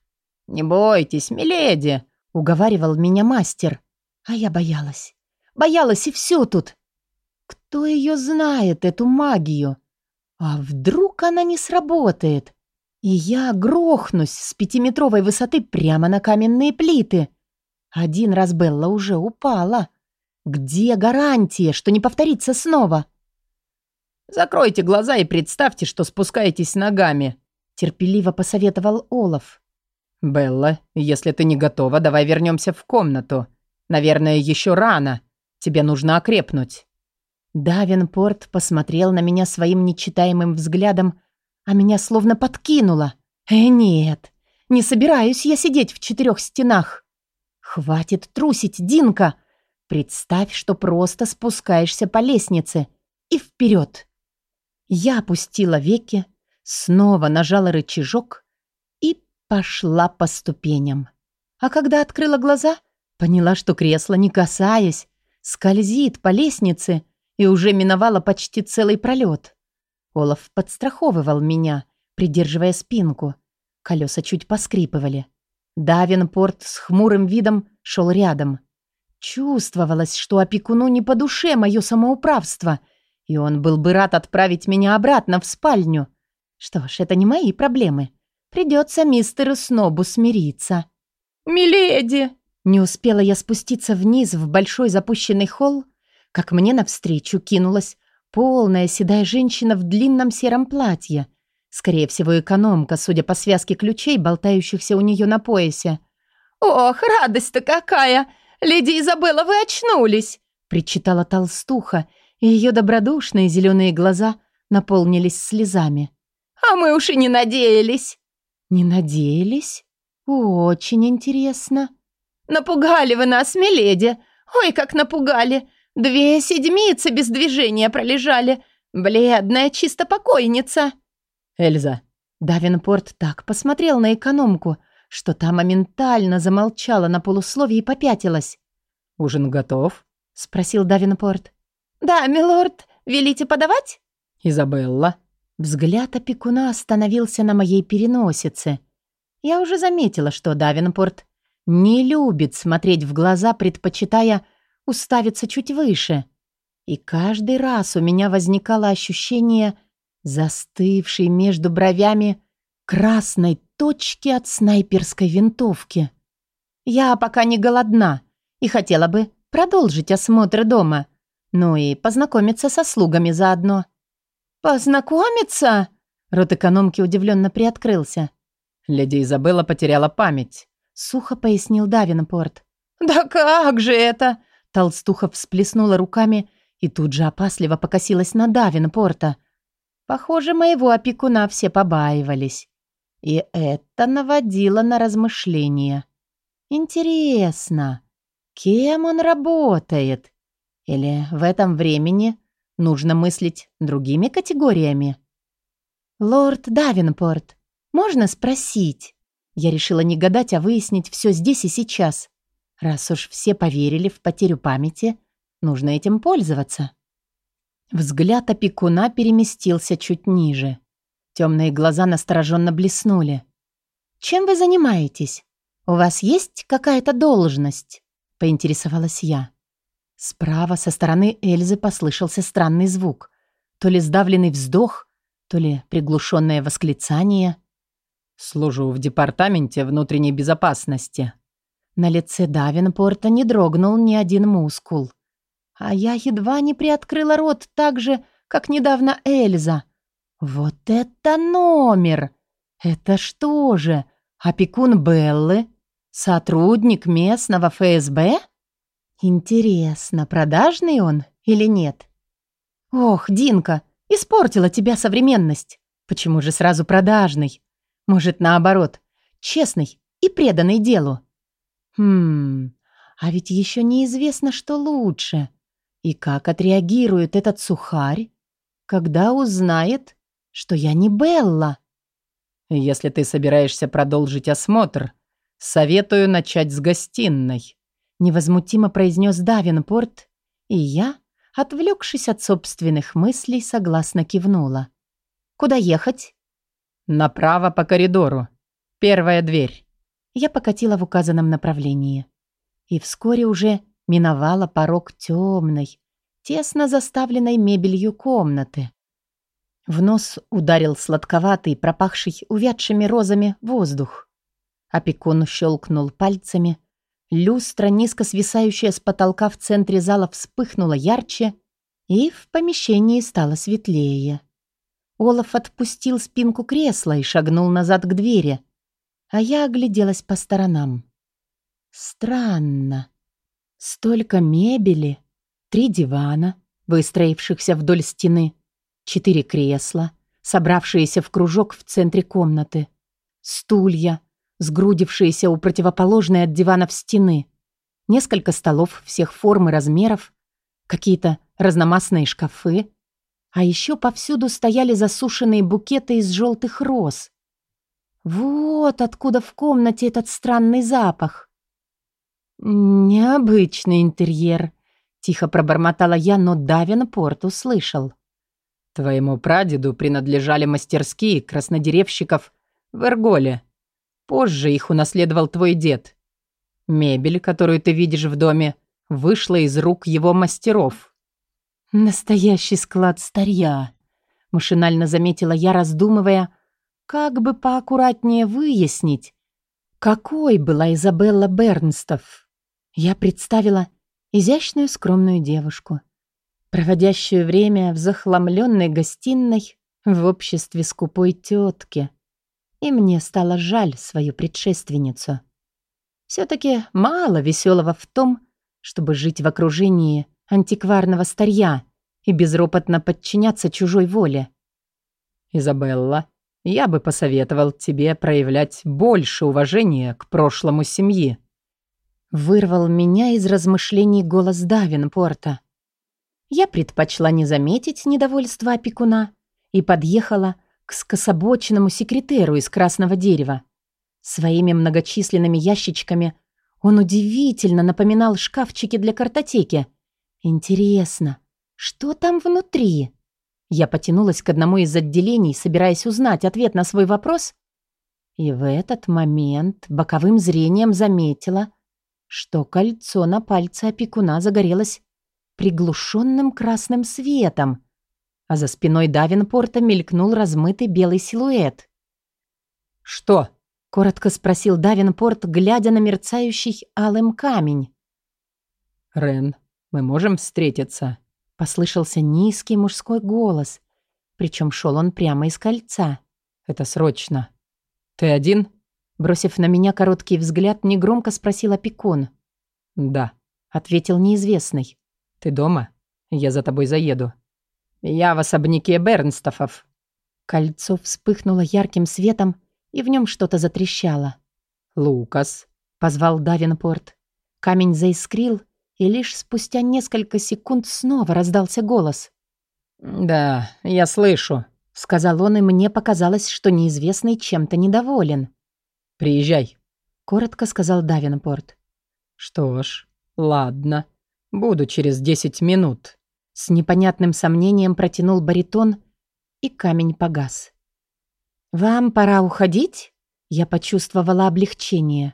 «Не бойтесь, миледи!» — уговаривал меня мастер. А я боялась. Боялась, и все тут. Кто ее знает, эту магию? А вдруг она не сработает? И я грохнусь с пятиметровой высоты прямо на каменные плиты. Один раз Белла уже упала. Где гарантия, что не повторится снова? «Закройте глаза и представьте, что спускаетесь ногами», — терпеливо посоветовал Олаф. «Белла, если ты не готова, давай вернемся в комнату. Наверное, еще рано. Тебе нужно окрепнуть». Давинпорт посмотрел на меня своим нечитаемым взглядом, а меня словно подкинуло. «Э, нет, не собираюсь я сидеть в четырех стенах. Хватит трусить, Динка. Представь, что просто спускаешься по лестнице. И вперед. Я опустила веки, снова нажала рычажок и пошла по ступеням. А когда открыла глаза, поняла, что кресло, не касаясь, скользит по лестнице и уже миновала почти целый пролет. Олаф подстраховывал меня, придерживая спинку. Колеса чуть поскрипывали. Давинпорт с хмурым видом шел рядом. Чувствовалось, что опекуну не по душе мое самоуправство, и он был бы рад отправить меня обратно в спальню. Что ж, это не мои проблемы. Придется мистеру Снобу смириться. «Миледи!» Не успела я спуститься вниз в большой запущенный холл, как мне навстречу кинулась полная седая женщина в длинном сером платье. Скорее всего, экономка, судя по связке ключей, болтающихся у нее на поясе. «Ох, радость-то какая! Леди Изабелла, вы очнулись!» причитала толстуха, и ее добродушные зеленые глаза наполнились слезами. «А мы уж и не надеялись!» «Не надеялись? Очень интересно!» «Напугали вы нас, миледи! Ой, как напугали! Две седмицы без движения пролежали! Бледная чисто покойница!» «Эльза!» Давинпорт так посмотрел на экономку, что та моментально замолчала на полусловии и попятилась. «Ужин готов?» — спросил Давинпорт. «Да, милорд, велите подавать?» «Изабелла». Взгляд опекуна остановился на моей переносице. Я уже заметила, что Давинпорт не любит смотреть в глаза, предпочитая уставиться чуть выше. И каждый раз у меня возникало ощущение застывшей между бровями красной точки от снайперской винтовки. Я пока не голодна и хотела бы продолжить осмотр дома, ну и познакомиться со слугами заодно. «Познакомиться?» Рот экономки удивленно приоткрылся. Леди Изабелла потеряла память сухо пояснил Давинпорт. «Да как же это?» Толстуха всплеснула руками и тут же опасливо покосилась на Давинпорта. Похоже, моего опекуна все побаивались. И это наводило на размышления. Интересно, кем он работает? Или в этом времени нужно мыслить другими категориями? «Лорд Давинпорт, можно спросить?» Я решила не гадать, а выяснить все здесь и сейчас. Раз уж все поверили в потерю памяти, нужно этим пользоваться. Взгляд опекуна переместился чуть ниже. Темные глаза настороженно блеснули. «Чем вы занимаетесь? У вас есть какая-то должность?» — поинтересовалась я. Справа со стороны Эльзы послышался странный звук. То ли сдавленный вздох, то ли приглушенное восклицание — Служу в департаменте внутренней безопасности. На лице Давинпорта не дрогнул ни один мускул. А я едва не приоткрыла рот так же, как недавно Эльза. Вот это номер! Это что же, опекун Беллы? Сотрудник местного ФСБ? Интересно, продажный он или нет? Ох, Динка, испортила тебя современность. Почему же сразу продажный? Может, наоборот, честный и преданный делу. Хм, а ведь еще неизвестно, что лучше. И как отреагирует этот сухарь, когда узнает, что я не Белла? Если ты собираешься продолжить осмотр, советую начать с гостиной. Невозмутимо произнес Давинпорт, и я, отвлекшись от собственных мыслей, согласно кивнула. Куда ехать? «Направо по коридору. Первая дверь». Я покатила в указанном направлении. И вскоре уже миновала порог темной, тесно заставленной мебелью комнаты. В нос ударил сладковатый, пропахший увядшими розами воздух. Опекун щелкнул пальцами. Люстра, низко свисающая с потолка в центре зала, вспыхнула ярче, и в помещении стало светлее. Олаф отпустил спинку кресла и шагнул назад к двери, а я огляделась по сторонам. Странно. Столько мебели, три дивана, выстроившихся вдоль стены, четыре кресла, собравшиеся в кружок в центре комнаты, стулья, сгрудившиеся у противоположной от диванов стены, несколько столов всех форм и размеров, какие-то разномастные шкафы, А еще повсюду стояли засушенные букеты из желтых роз. Вот откуда в комнате этот странный запах. «Необычный интерьер», — тихо пробормотала я, но Давинпорт услышал. «Твоему прадеду принадлежали мастерские краснодеревщиков в Эрголе. Позже их унаследовал твой дед. Мебель, которую ты видишь в доме, вышла из рук его мастеров». «Настоящий склад старья», — машинально заметила я, раздумывая, как бы поаккуратнее выяснить, какой была Изабелла Бернстов. Я представила изящную скромную девушку, проводящую время в захламленной гостиной в обществе скупой тетки. И мне стало жаль свою предшественницу. Все-таки мало веселого в том, чтобы жить в окружении антикварного старья и безропотно подчиняться чужой воле. «Изабелла, я бы посоветовал тебе проявлять больше уважения к прошлому семьи», Вырвал меня из размышлений голос Давинпорта. Я предпочла не заметить недовольства опекуна и подъехала к скособоченному секретеру из красного дерева. Своими многочисленными ящичками он удивительно напоминал шкафчики для картотеки. Интересно, что там внутри? Я потянулась к одному из отделений, собираясь узнать ответ на свой вопрос, и в этот момент боковым зрением заметила — что кольцо на пальце опекуна загорелось приглушенным красным светом, а за спиной Давинпорта мелькнул размытый белый силуэт. «Что?» — коротко спросил Давинпорт, глядя на мерцающий алым камень. «Рен, мы можем встретиться?» — послышался низкий мужской голос, причем шел он прямо из кольца. «Это срочно. Ты один?» Бросив на меня короткий взгляд, негромко спросил опекун. «Да», — ответил неизвестный. «Ты дома? Я за тобой заеду». «Я в особняке Бернстофов». Кольцо вспыхнуло ярким светом, и в нем что-то затрещало. «Лукас», — позвал Давинпорт. Камень заискрил, и лишь спустя несколько секунд снова раздался голос. «Да, я слышу», — сказал он, и мне показалось, что неизвестный чем-то недоволен. «Приезжай», — коротко сказал Давинпорт. «Что ж, ладно. Буду через десять минут». С непонятным сомнением протянул баритон, и камень погас. «Вам пора уходить?» Я почувствовала облегчение.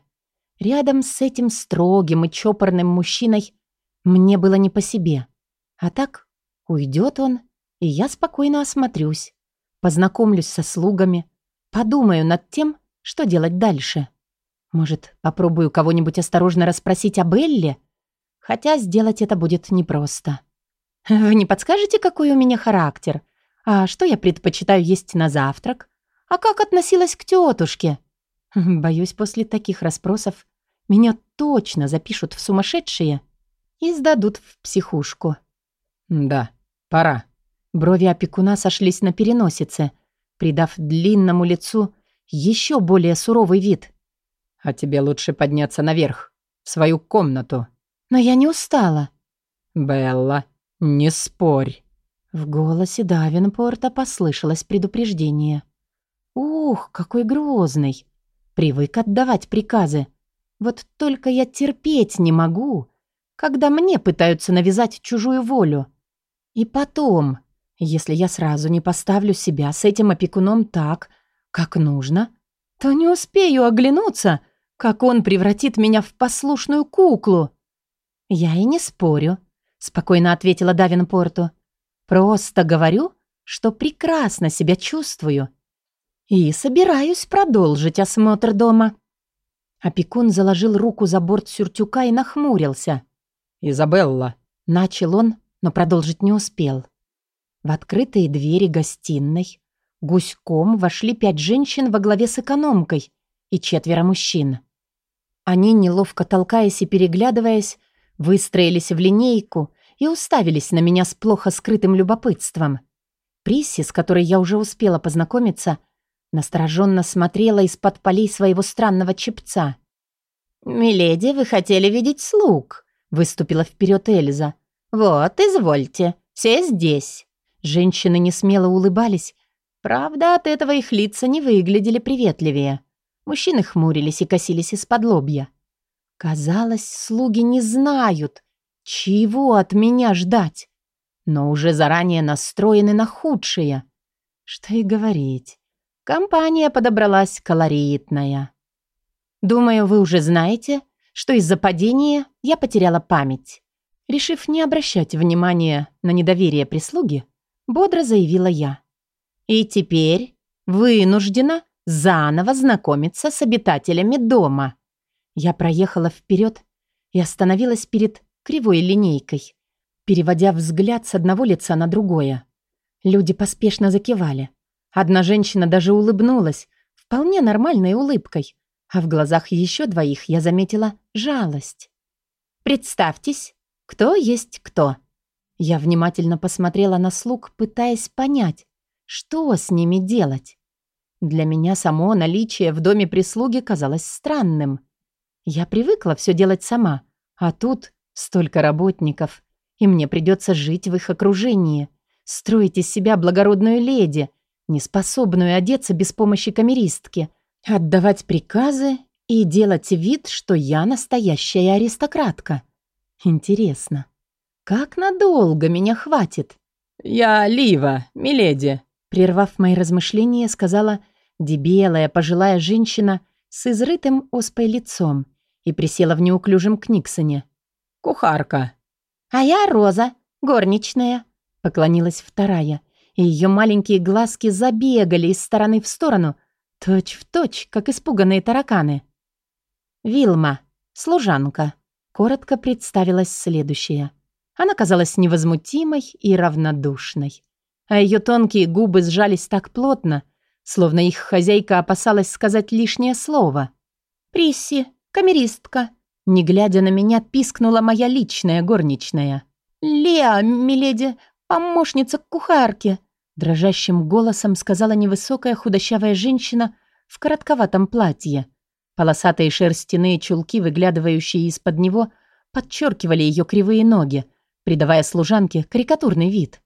Рядом с этим строгим и чопорным мужчиной мне было не по себе. А так, уйдет он, и я спокойно осмотрюсь, познакомлюсь со слугами, подумаю над тем, что делать дальше? Может, попробую кого-нибудь осторожно расспросить об Элле? Хотя сделать это будет непросто. Вы не подскажете, какой у меня характер? А что я предпочитаю есть на завтрак? А как относилась к тетушке? Боюсь, после таких расспросов меня точно запишут в сумасшедшие и сдадут в психушку. Да, пора. Брови опекуна сошлись на переносице, придав длинному лицу еще более суровый вид. «А тебе лучше подняться наверх, в свою комнату». «Но я не устала». «Белла, не спорь». В голосе Давинпорта послышалось предупреждение. «Ух, какой грозный! Привык отдавать приказы. Вот только я терпеть не могу, когда мне пытаются навязать чужую волю. И потом, если я сразу не поставлю себя с этим опекуном так, как нужно, то не успею оглянуться, как он превратит меня в послушную куклу. Я и не спорю, спокойно ответила Давинпорту. Просто говорю, что прекрасно себя чувствую и собираюсь продолжить осмотр дома. Опекун заложил руку за борт сюртюка и нахмурился. «Изабелла», — начал он, но продолжить не успел. В открытые двери гостиной Гуськом вошли пять женщин во главе с экономкой и четверо мужчин. Они, неловко толкаясь и переглядываясь, выстроились в линейку и уставились на меня с плохо скрытым любопытством. Присси, с которой я уже успела познакомиться, настороженно смотрела из-под полей своего странного чепца. «Миледи, вы хотели видеть слуг?» — выступила вперед Эльза. «Вот, извольте, все здесь». Женщины не смело улыбались. Правда, от этого их лица не выглядели приветливее. Мужчины хмурились и косились из-под лобья. Казалось, слуги не знают, чего от меня ждать, но уже заранее настроены на худшее. Что и говорить. Компания подобралась колоритная. Думаю, вы уже знаете, что из-за падения я потеряла память. Решив не обращать внимания на недоверие прислуги, бодро заявила я. И теперь вынуждена заново знакомиться с обитателями дома. Я проехала вперед и остановилась перед кривой линейкой, переводя взгляд с одного лица на другое. Люди поспешно закивали. Одна женщина даже улыбнулась, вполне нормальной улыбкой, а в глазах еще двоих я заметила жалость. «Представьтесь, кто есть кто?» Я внимательно посмотрела на слуг, пытаясь понять, что с ними делать. Для меня само наличие в доме прислуги казалось странным. Я привыкла все делать сама, а тут столько работников, и мне придется жить в их окружении, строить из себя благородную леди, неспособную одеться без помощи камеристки, отдавать приказы и делать вид, что я настоящая аристократка. Интересно, как надолго меня хватит? «Я Лива, миледи», — прервав мои размышления, сказала дебелая пожилая женщина с изрытым оспой лицом и присела в неуклюжем книксоне. «Кухарка». «А я Роза, горничная», — поклонилась вторая, и ее маленькие глазки забегали из стороны в сторону, точь в точь, как испуганные тараканы. «Вилма, служанка», — коротко представилась следующая. Она казалась невозмутимой и равнодушной, а ее тонкие губы сжались так плотно, словно их хозяйка опасалась сказать лишнее слово. «Присси, камеристка», — не глядя на меня, пискнула моя личная горничная. «Леа, миледи, помощница кухарки», Дрожащим голосом сказала невысокая худощавая женщина в коротковатом платье. Полосатые шерстяные чулки, выглядывающие из-под него, подчеркивали ее кривые ноги, придавая служанке карикатурный вид.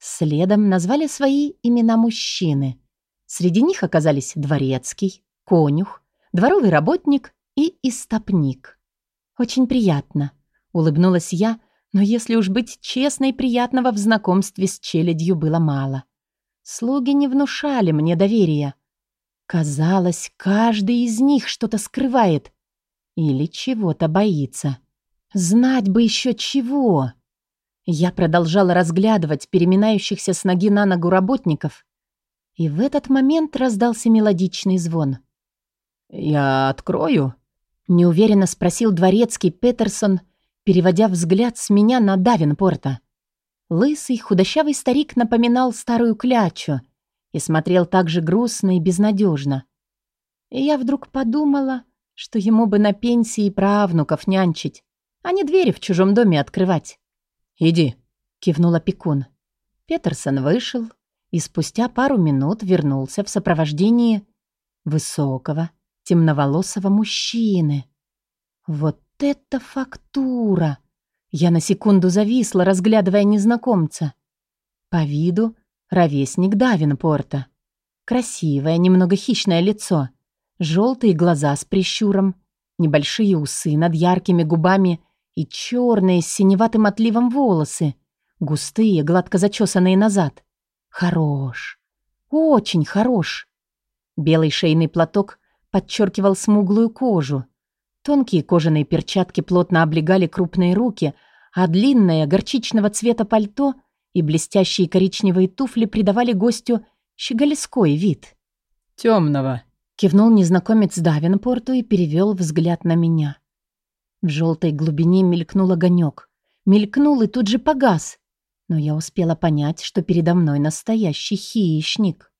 Следом назвали свои имена мужчины. Среди них оказались дворецкий, конюх, дворовый работник и истопник. «Очень приятно», — улыбнулась я, — но если уж быть честной, приятного в знакомстве с челядью было мало. Слуги не внушали мне доверия. Казалось, каждый из них что-то скрывает или чего-то боится. Знать бы еще чего. Я продолжала разглядывать переминающихся с ноги на ногу работников, и в этот момент раздался мелодичный звон. «Я открою?» — неуверенно спросил дворецкий Петерсон — переводя взгляд с меня на Давинпорта. Лысый, худощавый старик напоминал старую клячу и смотрел так же грустно и безнадежно. И я вдруг подумала, что ему бы на пенсии правнуков нянчить, а не двери в чужом доме открывать. «Иди», — кивнул опекун. Петерсон вышел и спустя пару минут вернулся в сопровождении высокого, темноволосого мужчины. Вот это фактура! Я на секунду зависла, разглядывая незнакомца. По виду ровесник Давинпорта. Красивое, немного хищное лицо. Желтые глаза с прищуром. Небольшие усы над яркими губами и черные с синеватым отливом волосы. Густые, гладко зачесанные назад. Хорош. Очень хорош. Белый шейный платок подчеркивал смуглую кожу. Тонкие кожаные перчатки плотно облегали крупные руки, а длинное горчичного цвета пальто и блестящие коричневые туфли придавали гостю щеголеской вид. «Темного», — кивнул незнакомец Давинпорту и перевел взгляд на меня. В желтой глубине мелькнул огонек. Мелькнул и тут же погас. Но я успела понять, что передо мной настоящий хищник.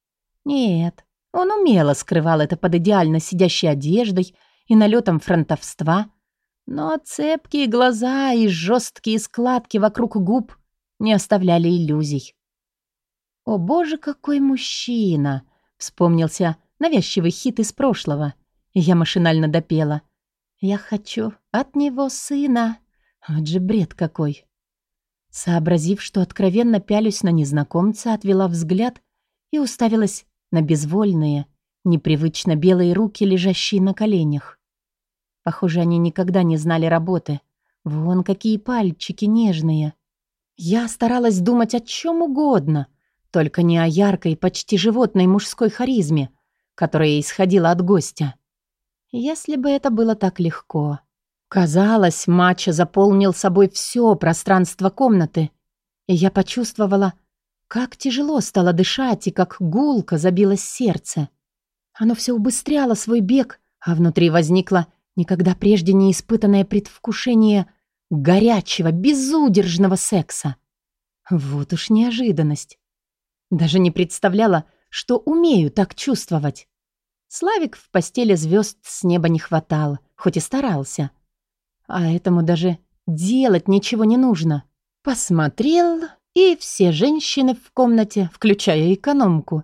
Нет, он умело скрывал это под идеально сидящей одеждой — и налетом фронтовства, но цепкие глаза и жесткие складки вокруг губ не оставляли иллюзий. «О боже, какой мужчина!» — вспомнился навязчивый хит из прошлого, я машинально допела. «Я хочу от него сына». Вот же бред какой. Сообразив, что откровенно пялюсь на незнакомца, отвела взгляд и уставилась на безвольные, непривычно белые руки, лежащие на коленях. Похоже, они никогда не знали работы. Вон какие пальчики нежные. Я старалась думать о чем угодно, только не о яркой, почти животной мужской харизме, которая исходила от гостя. Если бы это было так легко. Казалось, матча заполнил собой все пространство комнаты, и я почувствовала, как тяжело стало дышать и как гулко забилось сердце. Оно все убыстряло свой бег, а внутри возникло никогда прежде не испытанное предвкушение горячего, безудержного секса. Вот уж неожиданность. Даже не представляла, что умею так чувствовать. Славик в постели звезд с неба не хватал, хоть и старался. А этому даже делать ничего не нужно. Посмотрел, и все женщины в комнате, включая экономку,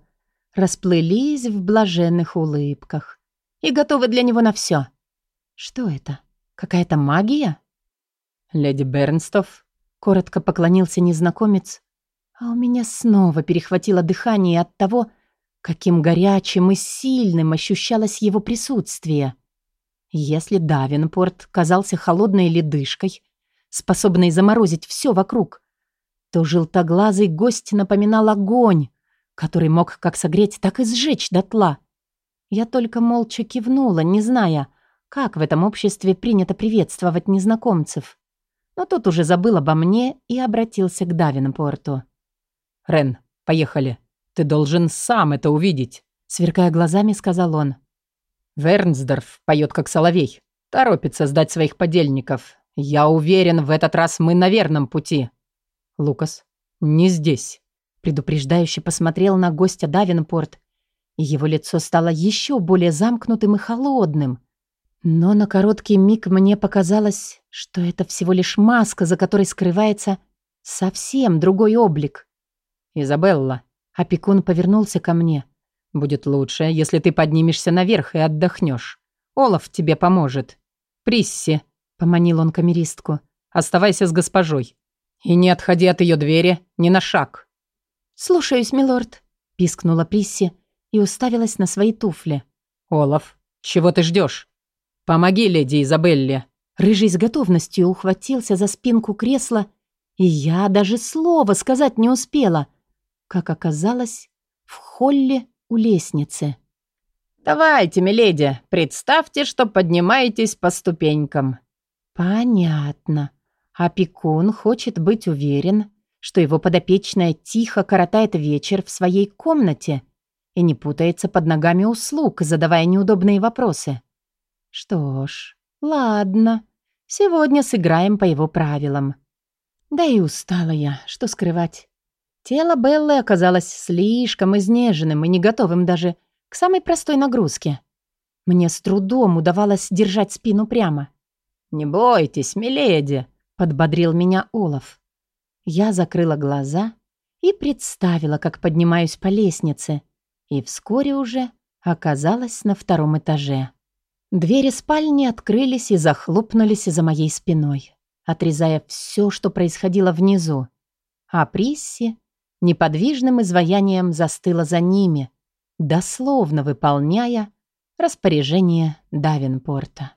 расплылись в блаженных улыбках и готовы для него на все. Что это? Какая-то магия? «Леди Бернстов», — коротко поклонился незнакомец, а у меня снова перехватило дыхание от того, каким горячим и сильным ощущалось его присутствие. Если Давинпорт казался холодной ледышкой, способной заморозить все вокруг, то желтоглазый гость напоминал огонь, который мог как согреть, так и сжечь дотла. Я только молча кивнула, не зная, как в этом обществе принято приветствовать незнакомцев. Но тот уже забыл обо мне и обратился к Давинпорту. «Рен, поехали. Ты должен сам это увидеть», — сверкая глазами, сказал он. Вернсдорф поет как соловей. Торопится сдать своих подельников. Я уверен, в этот раз мы на верном пути. Лукас, не здесь. Предупреждающе посмотрел на гостя Давинпорт, и его лицо стало еще более замкнутым и холодным. Но на короткий миг мне показалось, что это всего лишь маска, за которой скрывается совсем другой облик. «Изабелла», Опекун повернулся ко мне. «Будет лучше, если ты поднимешься наверх и отдохнешь. Олаф тебе поможет. Присси», — поманил он камеристку, — «оставайся с госпожой. И не отходи от ее двери ни на шаг». «Слушаюсь, милорд», — пискнула Присси и уставилась на свои туфли. «Олаф, чего ты ждешь? Помоги леди Изабелле». Рыжий с готовностью ухватился за спинку кресла, и я даже слова сказать не успела — как оказалось, в холле у лестницы. «Давайте, миледи, представьте, что поднимаетесь по ступенькам». «Понятно. Опекун хочет быть уверен, что его подопечная тихо коротает вечер в своей комнате и не путается под ногами услуг, задавая неудобные вопросы. Что ж, ладно, сегодня сыграем по его правилам. Да и устала я, что скрывать. Тело Беллы оказалось слишком изнеженным и не готовым даже к самой простой нагрузке. Мне с трудом удавалось держать спину прямо. «Не бойтесь, миледи», — подбодрил меня Олаф. Я закрыла глаза и представила, как поднимаюсь по лестнице, и вскоре уже оказалась на втором этаже. Двери спальни открылись и захлопнулись за моей спиной, отрезая все, что происходило внизу. А Присси неподвижным изваянием застыла за ними, дословно выполняя распоряжение Давинпорта.